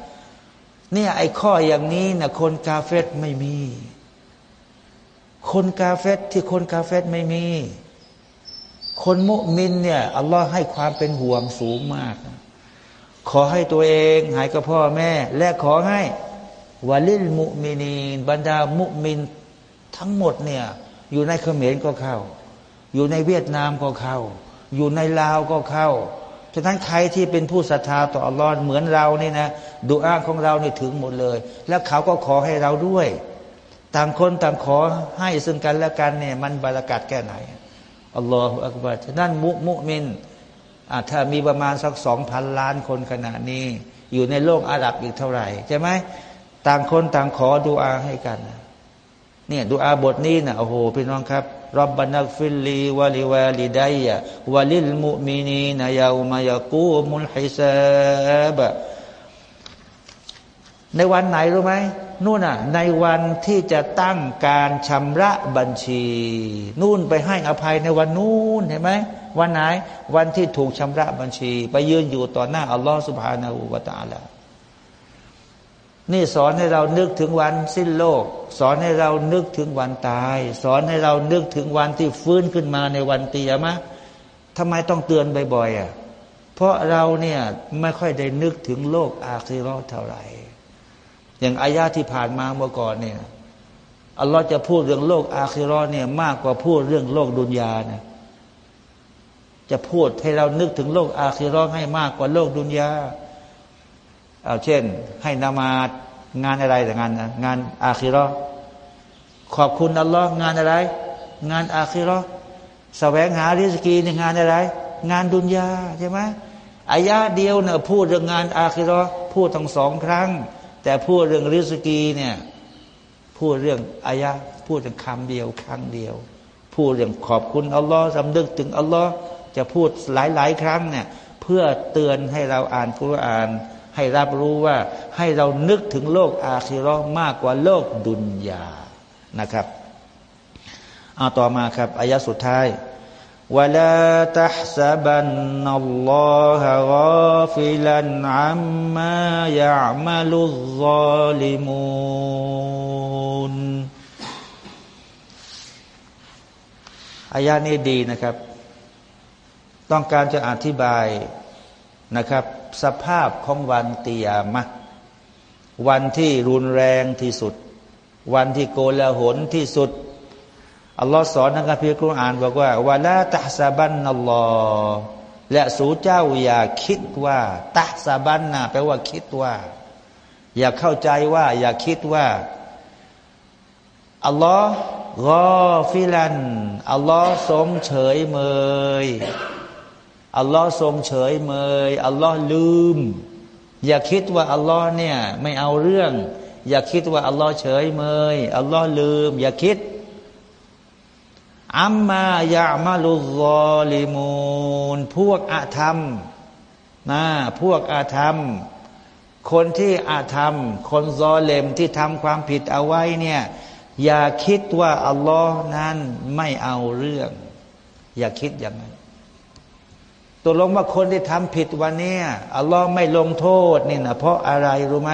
เนี่ยไอ้ข้ออย่างนี้นะคนกาเฟตไม่มี คนกาเฟตที่คนกาเฟตไม่มี คนมุมินเนี่ยอัลลอฮ์ให้ความเป็นห่วงสูงมาก ขอให้ตัวเองหายกับพ่อแม่ และขอให้วาลิลมุมินีบรรดามุมินทั้งหมดเนี่ยอยู่ในเขมรก็เข้า อยู่ในเวียดนามก็เข้า อยู่ในลาวก็เข้าฉะนั้นใครที่เป็นผู้ศรัทธาต่ออัลลอฮ์เหมือนเรานี่นะดูอ้างของเราเนี่ถึงหมดเลย แล้วเขาก็ขอให้เราด้วย ต่างคนต่างขอให้ซึ่งกันและกันเนี่ยมันบารักัดแค่ไหนอัลลอฮฺอักบารนั่นมุมุมินถ้ามีประมาณสักสองพันล้านคนขนาดนี้ อยู่ในโลกอาหรับอีกเท่าไหร่ใช่ไหมต่างคนต่างขอดูอาให้กัน เนี่ยดูอาบทนี้นะโอ้โหพี่น้องครับ รับบานักฟิลลีวะลิวะลิดัยะวะลิลมุมินีนยาวมายากูมุลฮิซาบะในวันไหนรู้ไหมนู่นน่ะ ในวันที่จะตั้งการชำระบัญชี นู่นไปให้อภัยในวันนู่นเห็นไหมวันไหน วันที่ถูกชำระบัญชี ไปยืนอยู่ต่อหน้าอัลลอฮฺสุบฮานาอูวาตาละ นี่สอนให้เรานึกถึงวันสิ้นโลก สอนให้เรานึกถึงวันตาย สอนให้เรานึกถึงวันที่ฟื้นขึ้นมาในวันเตียมะทำไมต้องเตือนบ่อยๆอะเพราะเราเนี่ยไม่ค่อยได้นึกถึงโลกอาคีรอเท่าไหร่ อย่างอายาที่ผ่านมาเมื่อก่อนเนี่ยอัลลอฮ์จะพูดเรื่องโลกอาคิรอเนี่ยมากกว่าพูดเรื่องโลกดุนยานะจะพูดให้เรานึกถึงโลกอาคิรอให้มากกว่าโลกดุนยา เอาเช่น ให้นามาดงานอะไรแต่งานงานอาคิรอขอบคุณอัลลอฮ์งานอะไร งานอาคิรอสแสวงหาริสกีในงานอะไร งานดุนยาใช่ไหมอายะเดียวเนี่ยพูดเรื่องงานอาคิรอพูดทั้งสองครั้ง แต่พูดเรื่องริสกีเนี่ยพูดเรื่องอายะพูดถึงคำเดียวครั้งเดียว พูดเรื่องขอบคุณอัลลอฮ์สำนึกถึงอัลลอฮ์จะพูดหลายๆ ครั้งเนี่ยเพื่อเตือนให้เราอ่านคุราน ให้รับรู้ว่าให้เรานึกถึงโลกอาคิรอมากกว่าโลกดุนยานะครับเอาต่อมาครับอายะสุดท้ายวลาตัฮซบันนัลลอฮะกาฟิลันอัมมายะมัลุซาลิมูนอายะนี้ดีนะครับ ต้องการจะอธิบาย นะครับ สภาพของวันตียามะวันที่รุนแรงที่สุด วันที่โกลาหลที่สุดอัลลอฮ์สอนในคัมภีร์คุรอานบอกว่าวะลาตัซาบันนัลลอฮ์และสูเจ้าอย่าคิดว่าตัซาบันนะแปลว่าคิดว่า อย่าเข้าใจว่า อย่าคิดว่าอัลลอฮ์ غافلا อัลลอฮ์ทรงเฉยเมย อัลลอฮ์ทรงเฉยเมยอัลลอฮ์ลืม อย่าคิดว่าอัลลอฮ์เนี่ยไม่เอาเรื่อง อย่าคิดว่าอัลลอฮ์เฉยเมยอัลลอฮ์ลืม อย่าคิดعما يعمل الظالمونพวกอาธรรมนะพวกอาธรรม คนที่อาธรรม คนซอเลมที่ทำความผิดเอาไว้เนี่ยอย่าคิดว่าอัลลอฮ์นั้นไม่เอาเรื่อง อย่าคิดอย่างนั้น ตัวลงว่าคนที่ทำผิดวันนี้อัลลอฮ์ไม่ลงโทษนี่นะเพราะอะไรรู้ไหม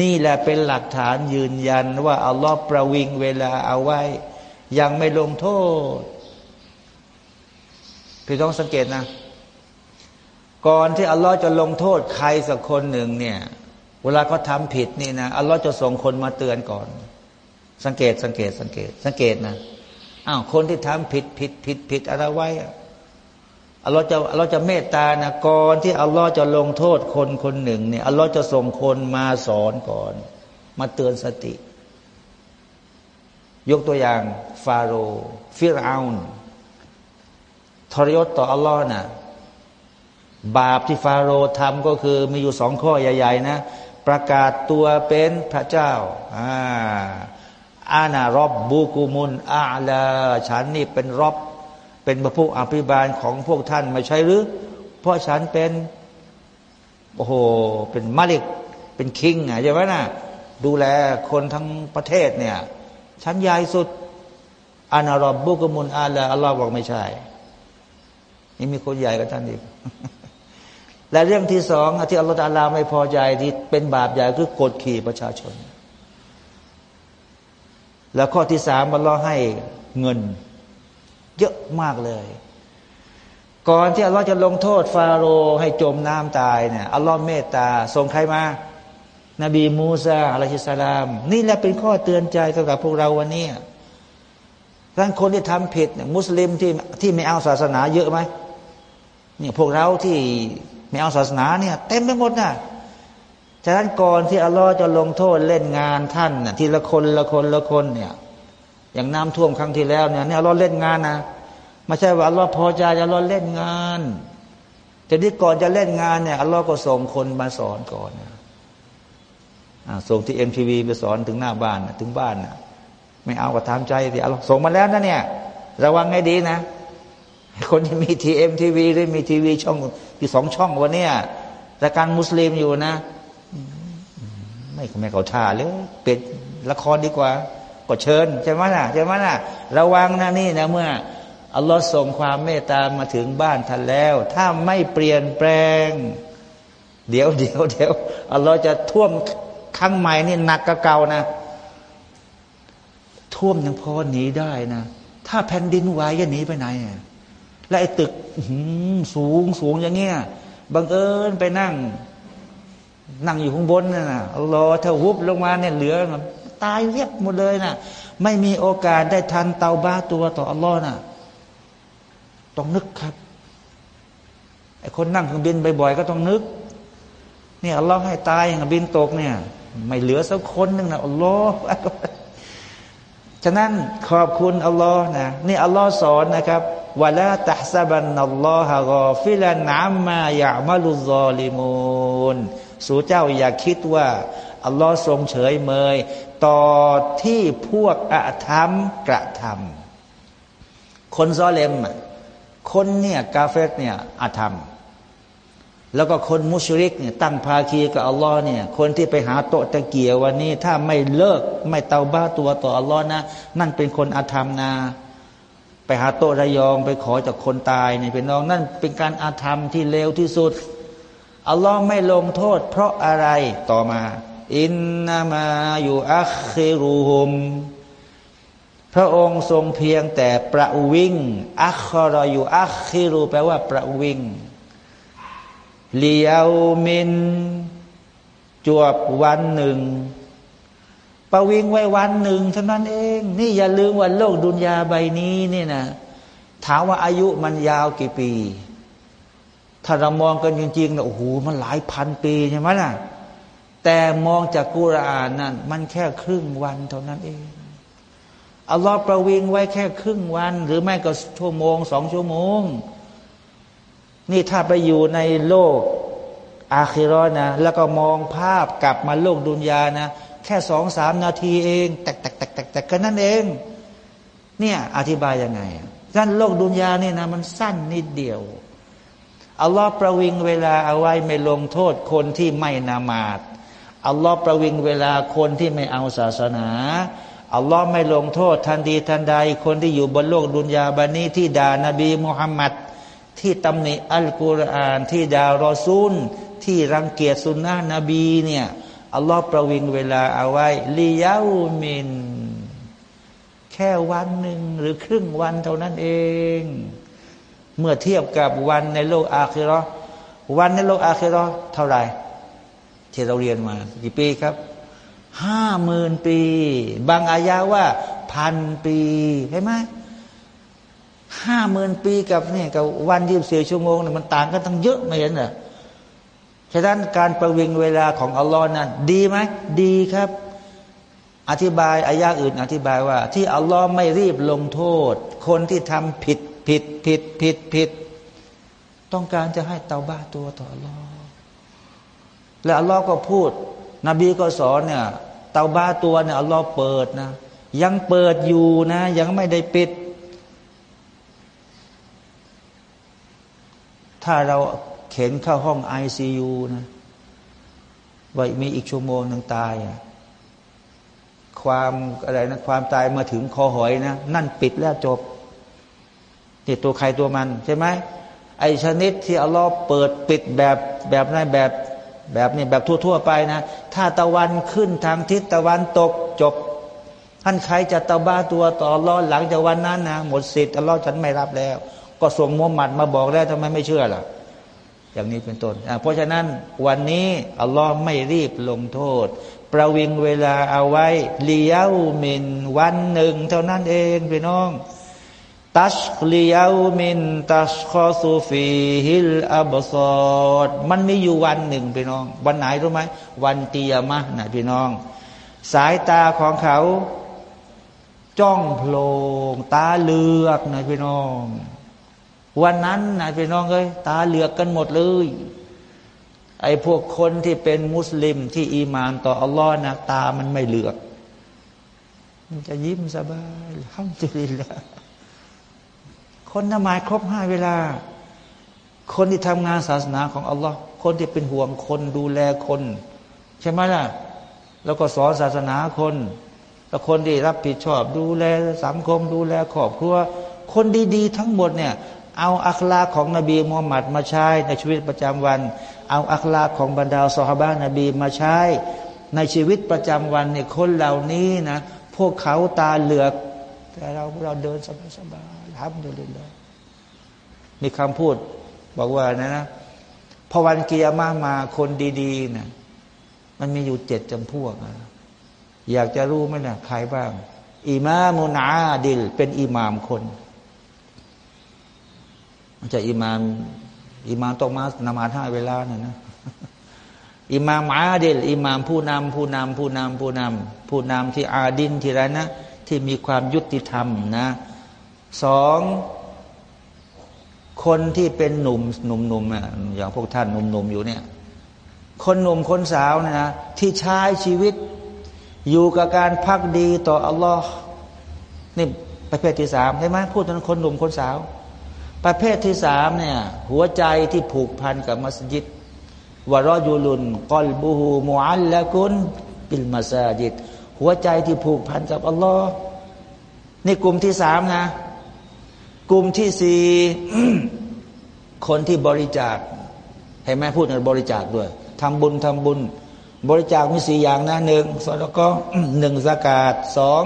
นี่แหละเป็นหลักฐานยืนยันว่าอัลลอฮ์ประวิงเวลาเอาไว้ ยังไม่ลงโทษพี่ต้องสังเกตนะ ก่อนที่อัลลอฮ์จะลงโทษใครสักคนหนึ่งเนี่ย เวลาเขาทาผิดนี่นะอัลลอฮ์จะส่งคนมาเตือนก่อน สังเกตสังเกตสังเกต สังเกตนะอ้าวคนที่ทำผิดผิดผิดผิดอะไรไว้ อัลลอฮ์จะอัลลอฮ์จะเมตตานะก่อนที่อัลลอฮ์จะลงโทษคนคนหนึ่งเนี่ยอัลลอฮ์จะส่งคนมาสอนก่อน มาเตือนสติ ยกตัวอย่างฟาโรฟิรอาลทรยศต่ออัลลอฮ์นะบาปที่ฟาโรห์ทำก็คือมีอยู่สองข้อใหญ่ ๆ นะ ประกาศตัวเป็นพระเจ้าอ่าอานารอบบูกุมุนอาลาฉันนี่เป็นรอบ เป็นพระผู้อภิบาลของพวกท่านไม่ใช่หรือ เพราะฉันเป็นโอ้โหเป็นมาลิกเป็นคิงอะใช่ไหมนะดูแลคนทั้งประเทศเนี่ยชั้นใหญ่สุดอานารอบบุกมุนอาลาอัลลอฮ์บอกไม่ใช่นี่มีคนใหญ่กว่าท่านอีก และเรื่องที่สองที่อัลลอฮฺอาลาไม่พอใจที่เป็นบาปใหญ่คือกดขี่ประชาชน แล้วข้อที่สามอัลลอฮ์ให้เงิน เยอะมากเลย ก่อนที่อัลลอฮ์จะลงโทษฟาโรห์ให้จมน้ำตายเนี่ยอัลลอฮ์เมตตาส่งใครมา นบีมูซาอะลัยฮิสสลาม นี่แหละเป็นข้อเตือนใจสำหรับพวกเราวันนี้ท่านคนที่ทำผิดมุสลิมที่ที่ไม่เอาศาสนาเยอะไหมนี่พวกเราที่ไม่เอาศาสนาเนี่ย เต็มไปหมดนะฉะนั้นก่อนที่อัลลอฮ์จะลงโทษเล่นงานท่านนะทีละคนละคนละคนเนี่ย อย่างน้ำท่วมครั้งที่แล้วเนี่ยเนี่ยอัลลอฮ์เล่นงานนะไม่ใช่ว่าอัลลอฮ์พอใจอัลลอฮ์เล่นงานแต่ที่ก่อนจะเล่นงานเนี่ยอัลลอฮ์ก็ส่งคนมาสอนก่อนนะส่งที่เอ็มทีวีไปสอนถึงหน้าบ้านถึงบ้านนะไม่เอาก็ทำใจสิเอาส่งมาแล้วนะเนี่ยระวังให้ดีนะ คนที่มีทีเอ็มทีวีหรือมีทีวีช่องที่สองช่องวันนี้รายการมุสลิมอยู่นะ ไม่ไม่เขาท่าเลยเป็ดละครดีกว่า ก็เชิญใช่ไหมนะใช่ไหมนะระวังนะนี่นะเมื่ออัลลอฮ์ส่งความเมตตามาถึงบ้านท่านแล้ว ถ้าไม่เปลี่ยนแปลง เดี๋ยวเดี๋ยวเดี๋ยวอัลลอฮ์จะท่วมครั้งใหม่นี่หนักกว่าเก่านะ ท่วมยังพอหนีได้นะ ถ้าแผ่นดินไหวจะหนีไปไหน และไอ้ตึกสูงสูงอย่างเงี้ยบังเอิญไปนั่ง นั่งอยู่ข้างบนน่ะนะรอถ้าวุบลงมาเนี่ยเหลือ ตายเรียบหมดเลยนะไม่มีโอกาสได้ทันเตาบะฮ์ตัวต่ออัลลอฮ์นะต้องนึกครับไอ้คนนั่งเครื่องบินบ่อยๆก็ต้องนึกนี่อัลลอฮ์ให้ตายอย่างบินตกเนี่ย ไม่เหลือสักคนหนึ่งนะอัลลอฮ์ฉะนั้นขอบคุณอัลลอฮ์นะนี่อัลลอฮ์สอนนะครับولا تحسبن الله غافلا عما يعمل الظالمูนสู่เจ้าอย่าคิดว่าอัลลอฮ์ทรงเฉยเมย ต่อที่พวกอาธรรมกระทำคนซอเลมคนเนี่ยกาเฟตเนี่ยอาธรรม แล้วก็คนมุชริกเนี่ยตั้งภาคีกับอัลลอฮ์เนี่ยคนที่ไปหาโตตะเกียวันนี้ ถ้าไม่เลิกไม่เตาบ้าตัวต่ออัลลอฮ์นะ นั่นเป็นคนอาธรรมนาไปหาโตระยองไปขอจากคนตายเนี่ยเป็นน้องนั่นเป็นการอาธรรมที่เลวที่สุดอัลลอฮ์ไม่ลงโทษ เพราะอะไรต่อมา อินนามาอยู่อัคคิรูฮุมพระองค์ทรงเพียงแต่ประวิงอัคอรอยู่อัคคิรูแปลว่าประวิงเลียวมิน จวบวันหนึ่ง ประวิงไว้วันหนึ่งเท่านั้นเอง นี่อย่าลืมว่าโลกดุนยาใบนี้นี่นะถามว่าอายุมันยาวกี่ปี ถ้าเรามองกันจริงๆนะโอ้โหมันหลายพันปีใช่ไหมล่ะ แต่มองจากกุรอานนั่นมันแค่ครึ่งวันเท่านั้นเองอัลลอฮ์ประวิงไว้แค่ครึ่งวัน หรือไม่ก็ชั่วโมงสองชั่วโมง นี่ถ้าไปอยู่ในโลกอาคิรอนะ แล้วก็มองภาพกลับมาโลกดุนยานะ แค่สองสามนาทีเองแตกแตกแตกแตกแตกกันนั่นเอง เนี่ยอธิบายยังไงกั้นโลกดุนยานี่นะมันสั้นนิดเดียวอัลลอฮ์ประวิงเวลาเอาไว้ไม่ลงโทษคนที่ไม่นามาด อัลลอฮ์ประวิงเวลาคนที่ไม่เอาศาสนาอัลลอฮ์ไม่ลงโทษทันทีทันใด คนที่อยู่บนโลกดุนยาบานี้ที่ด่านบีมุฮัมมัดที่ตำหนิอัลกุรอาน ที่ด่ารอซูล ที่รังเกียจสุนนะนบีเนี่ยอัลลอฮ์ประวิงเวลาเอาไว้ลียามิน แค่วันหนึ่งหรือครึ่งวันเท่านั้นเอง เมื่อเทียบกับวันในโลกอาคิรอวันในโลกอาคิรอเท่าไหร่ ที่เราเรียนมากี่ปีครับห้าหมื่นปี บางอายาว่าพันปีเห็นไหมห้าหมื่นปีกับเนี่ยกับวันยี่สิบสี่ชั่วโมงเนี่ยมันต่างกันตั้งเยอะไม่เห็นเหรอฉะนั้นการประวิงเวลาของอัลลอฮ์นั้น ดีไหมดีครับ อธิบายอายาอื่น อธิบายว่า ที่อัลลอฮ์ไม่รีบลงโทษ คนที่ทำผิดผิดผิดผิดผิด ต้องการจะให้เตาบ้าตัวต่ออัลลอฮ์ และอัลลอฮ์ก็พูด นบีก็สอนเนี่ยเตาบ้าตัวเนี่ยอัลลอฮ์เปิดนะ ยังเปิดอยู่นะ ยังไม่ได้ปิด ถ้าเราเข็นเข้าห้องไอซียูนะว่ามีอีกชั่วโมงหนึ่งตายความอะไรนะความตายมาถึงคอหอยนะ นั่นปิดแล้วจบนี่ตัวใครตัวมันใช่ไหมไอชนิดที่อัลลอฮ์เปิดปิดแบบแบบนั้นแบบ แบบนี้แบบทั่ว ๆ ไปนะ ถ้าตะวันขึ้นทางทิศตะวันตกจบ ท่านใครจะตะบ้าตัวต่ออัลลอฮ์หลังจากวันนั้นนะหมดสิทธิ์อัลลอฮ์ฉันไม่รับแล้ว ก็ส่งมุฮัมมัดมาบอกแล้วทำไมไม่เชื่อล่ะ อย่างนี้เป็นต้นเพราะฉะนั้นวันนี้อัลลอฮ์ไม่รีบลงโทษ ประวิงเวลาเอาไว้เลี้ยวมินวันหนึ่ง เท่านั้นเองพี่น้อง ตัชเลียวมินตัชคอซูฟีฮิลอับซอดมันมีอยู่วันหนึ่งพี่น้อง วันไหนรู้ไหมวันเตียมะนะพี่น้อง สายตาของเขา จ้องโพลงตาเลือกนะพี่น้อง วันนั้นนะพี่น้องเอ้ยตาเลือกกันหมดเลย ไอ้พวกคนที่เป็นมุสลิมที่อีมานต่ออัลลอฮ์นะตามันไม่เลือก มันจะยิ้มสบายห้ามจุลิละ คนนมายครบห้าเวลา คนที่ทำงานศาสนาของอัลลอฮ์คนที่เป็นห่วงคนดูแลคน ใช่ไหมล่ะ แล้วก็สอนศาสนาคนแล้วคนที่รับผิดชอบ ดูแลสังคม ดูแลครอบครัว คนดี ๆ ทั้งหมดเนี่ยเอาอัคลาของนบีมูฮัมมัดมาใช้ในชีวิตประจำวัน เอาอัคลาของบรรดาสหบ้านนบีมาใช้ ในชีวิตประจำวันเนี่ยคนเหล่านี้นะพวกเขาตาเหลือก แต่เราเราเดินสบาย สบายทำเดินเลยมีคำพูด บอกว่านะนะพอวันกิยามามาคนดีๆนะมันมีอยู่เจ็ดจำพวกนะอยากจะรู้ไหมนะใครบ้างอิมามุนาดิล เป็นอิหมามคนมันจะอิหมามอิหมามต้องมานมาห้าเวลาเนี่ยนะอิหมามอาดิลอิหมามผู้นำผู้นำผู้นำผู้นำผู้นำที่อาดินที่ไรนะที่มีความยุติธรรมนะ สองคนที่เป็นหนุ่มหนุ่มหนุ่มอย่างพวกท่านหนุ่มหนุ่มอยู่เนี่ย คนหนุ่มคนสาวนะนะที่ใช้ชีวิต อยู่กับการพักดีต่ออัลลอฮ์นี่ประเภทที่สามใช่ไหมพูดถึงคนหนุ่มคนสาว ประเภทที่สามเนี่ยหัวใจที่ผูกพันกับมัสยิดวารอยูลุนกอลบูฮูมูอัลละกุนปิลมาซาจิดหัวใจที่ผูกพันกับอัลลอฮ์นี่กลุ่มที่สามนะ กลุ่มที่สี่คนที่บริจาคเห็นไหมพูดในบริจาคด้วยทำบุญทำบุญ บริจาคมีสี่อย่างนะหนึ่งสดก็หนึ่งสกาดสอง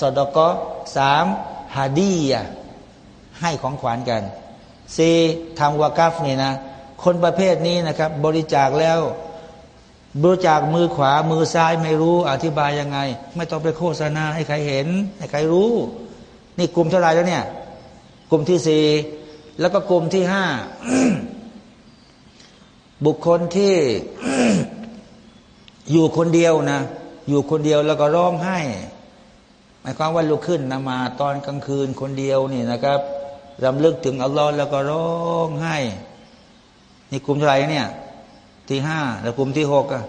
สดก็สามฮาดียให้ของขวัญกันสี่ทำวากัฟนี่นะ คนประเภทนี้นะครับ บริจาคแล้ว บริจาคมือขวามือซ้ายไม่รู้อธิบายยังไง ไม่ต้องไปโฆษณาให้ใครเห็น ให้ใครรู้ นี่กลุ่มเท่าไรแล้วเนี่ย กลุ่มที่สี่แล้วก็กลุ่มที่ห้าบุคคลที่อยู่คนเดียวนะ อยู่คนเดียวแล้วก็ร้องไห้หมายความว่าลุกขึ้นนมาตอนกลางคืนคนเดียวนี่นะครับรำลึกถึงอัลลอฮ์แล้วก็ร้องไห้นี่กลุ่มเท่าไรเนี่ย ที่ห้าแล้วกลุ่มที่หกอะ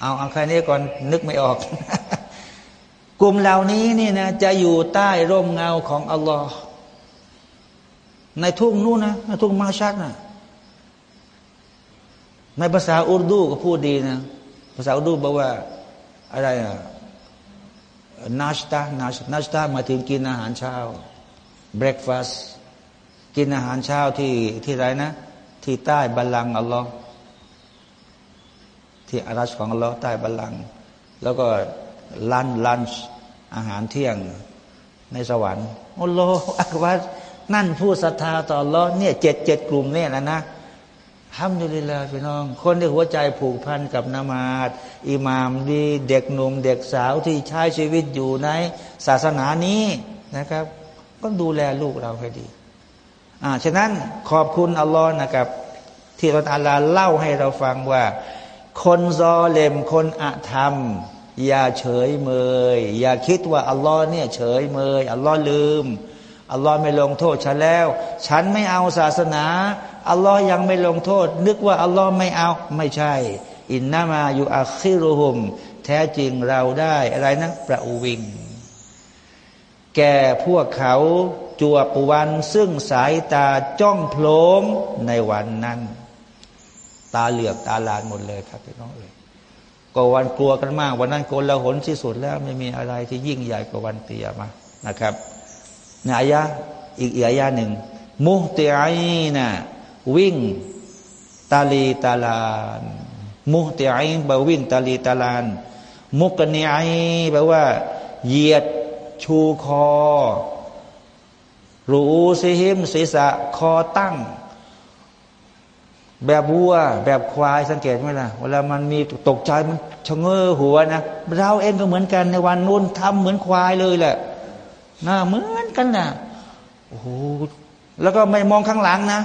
เอาเอาใครนี้ก่อนนึกไม่ออก กลุ่มเหล่านี้นี่นะจะอยู่ใต้ร่มเงาของอัลลอฮ์ ในทุ่งนู้นนะในทุ่งมาชัดนะในภาษาอุรดูก็พูดดีนะ ภาษาอุรดูบอกว่าอะไรอะناشتہ ناش ناشتہมาถึงกินอาหารเช้า breakfast กินอาหารเช้าที่ที่ไรนะ ที่ใต้บัลลังก์อัลลอฮ์ที่عرشของอัลลอฮ์ใต้บัลลังก์แล้วก็ lun lunch อาหารเที่ยงในสวรรค์الله أكبر นั่นผู้ศรัทธาต่ออัลลอฮ์เนี่ยเจ็ดเจ็ดกลุ่มเนี่ยนะนะالحمد للهพี่น้อง คนที่หัวใจผูกพันกับนมาซอิหมามดีเด็กหนุ่มเด็กสาวที่ใช้ชีวิตอยู่ในศาสนานี้นะครับ ก็ดูแลลูกเราให้ดี อ่าฉะนั้นขอบคุณอัลลอฮ์นะครับ ที่อัลลอฮ์เล่าให้เราฟังว่า คนซอเลมคนอะธรรม อย่าเฉยเมย อย่าคิดว่าอัลลอฮ์เนี่ยเฉยเมยอัลลอฮ์ลืม อัลลอฮ์ไม่ลงโทษฉันแล้ว ฉันไม่เอาศาสนา อัลลอฮ์ยังไม่ลงโทษ นึกว่าอัลลอฮ์ไม่เอาไม่ใช่ อินนามาอยู่อัคิรุหุม แท้จริงเราได้อะไรนะประวิง แก่พวกเขาจวบวัน ซึ่งสายตาจ้องโพลงในวันนั้น ตาเหลือกตาลานหมดเลยครับพี่น้องเลยก็วันกลัวกันมาก วันนั้นโกลาหลที่สุดแล้วไม่มีอะไรที่ยิ่งใหญ่กว่าวันเตียมานะครับ ในอายะอีกอายะหนึ่งมุติไอนะวิ่งตาลีตาลานมุติไอแปลวิ่งตาลีตาลาน มุกเนีไอแปลว่า เหยียดชูคอ รูซิหิมศีรษะคอตั้ง แบบวัว แบบควายสังเกตไหมล่ะ เวลามันมีตกใจมันชะเง้อหัวนะ เราเองก็เหมือนกันในวันนู้นทำเหมือนควายเลยแหละ หน้าเหมือนกันนะโอ้โหแล้วก็ไม่มองข้างหลังนะ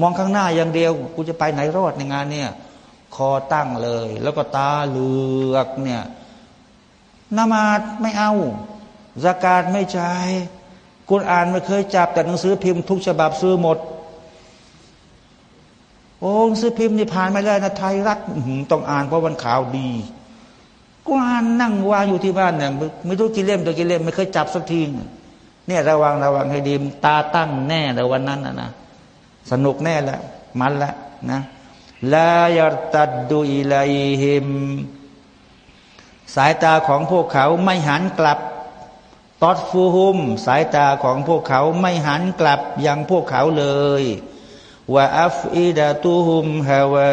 มองข้างหน้าอย่างเดียว กูจะไปไหนรอดในงานเนี่ยคอตั้งเลย แล้วก็ตาเหลือกเนี่ยนามาดไม่เอาสกาดไม่ใช่กุณอ่านไม่เคยจับแต่หนังสือพิมพ์ทุกฉบับซื้อหมด โอ้หนังสือพิมพ์นี่ผ่านไม่ได้นะไทยรัฐต้องอ่านเพราะวันข่าวดี กูอ่านนั่งวางอยู่ที่บ้านเนี่ยไม่รู้กี่เล่มตัวกี่เล่มไม่เคยจับสักทีเนี่ยระวังระวังให้ดีตาตั้งแน่แต่วันนั้นนะนะสนุกแน่ละมันละนะลายตัดดูอิลัยฮิม สายตาของพวกเขาไม่หันกลับตอดฟูฮุม สายตาของพวกเขาไม่หันกลับยังพวกเขาเลยว่าอัฟอิดาตูฮุมฮาวะ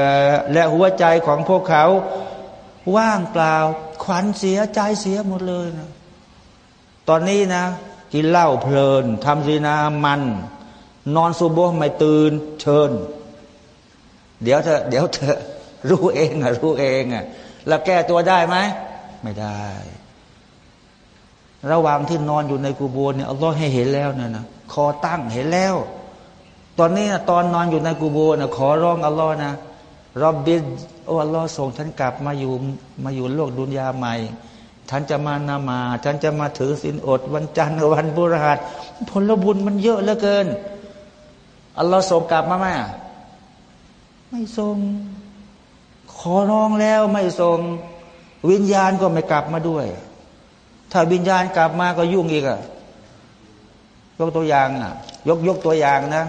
และหัวใจของพวกเขา ว่างเปล่า ขวัญเสียใจเสียหมดเลยนะตอนนี้นะ กินเหล้าเพลินทำซีนามัน นอนซูโบไม่ตื่นเชิญ เดี๋ยวเธอเดี๋ยวเธอรู้เองอะรู้เองอะแล้วแก้ตัวได้ไหม ไม่ได้ ระหว่างที่นอนอยู่ในกูโบเนี่ยอัลลอฮ์ให้เห็นแล้วนะนะคอตั้งเห็นแล้ว ตอนนี้นะตอนนอนอยู่ในกูโบนะขอร้องอัลลอฮ์นะรอบบิด โอ้อัลลอฮ์ส่งฉันกลับมาอยู่มาอยู่โลกดุนยาใหม่ฉันจะมานามา ฉันจะมาถือศีลอด วันจันทร์วันบุรหัสผลบุญมันเยอะเหลือเกิน อัลลอฮ์ส่งกลับมาไหมไม่ส่ง ขอร้องแล้วไม่ส่ง วิญญาณก็ไม่กลับมาด้วย ถ้าวิญญาณกลับมาก็ยุ่งอีกอะยกตัวอย่างอะยกยกตัวอย่างนะ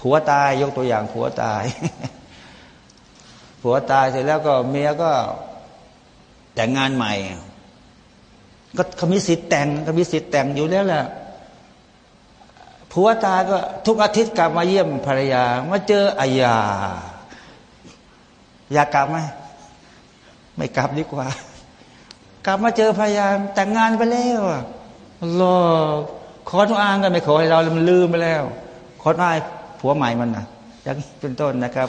ผัวตายยกตัวอย่างผัวตาย ผัวตายเสร็จแล้วก็เมียก็แต่งงานใหม่ ก็เขามีสิทธิ์แต่งเขามีสิทธิ์แต่งอยู่แล้วแหละผัวตายก็ทุกอาทิตย์กลับมาเยี่ยมภรรยามาเจออายา อยากกลับไหมไม่กลับดีกว่า กลับมาเจอภรรยาแต่งงานไปแล้วรอขอทุกอ่างกันไม่ขอให้เรามันลืมไปแล้ว ขอทุกอ่างผัวใหม่มันนะอย่างเป็นต้นนะครับ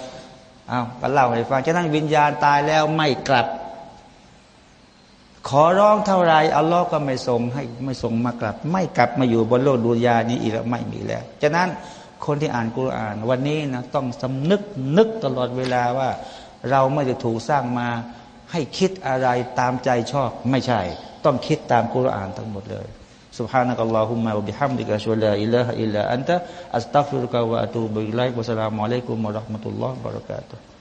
เอาก็เล่าให้ฟังฉะนั้นวิญญาณตายแล้วไม่กลับ ขอร้องเท่าไรอัลลอฮ์ก็ไม่ส่งให้ไม่ส่งมากลับ ไม่กลับมาอยู่บนโลกดุนยานี้อีกแล้วไม่มีแล้วฉะนั้นคนที่อ่านกุรอาน วันนี้นะต้องสำนึกนึกตลอดเวลาว่า เราไม่ได้ถูกสร้างมาให้คิดอะไรตามใจชอบไม่ใช่ ต้องคิดตามกุรอานทั้งหมดเลย subhanakallahumma wa bihamdika asyhadu la ilaha illa anta astaghfiruka wa atubu ilaik. Wassalamualaikum warahmatullahi wabarakatuh.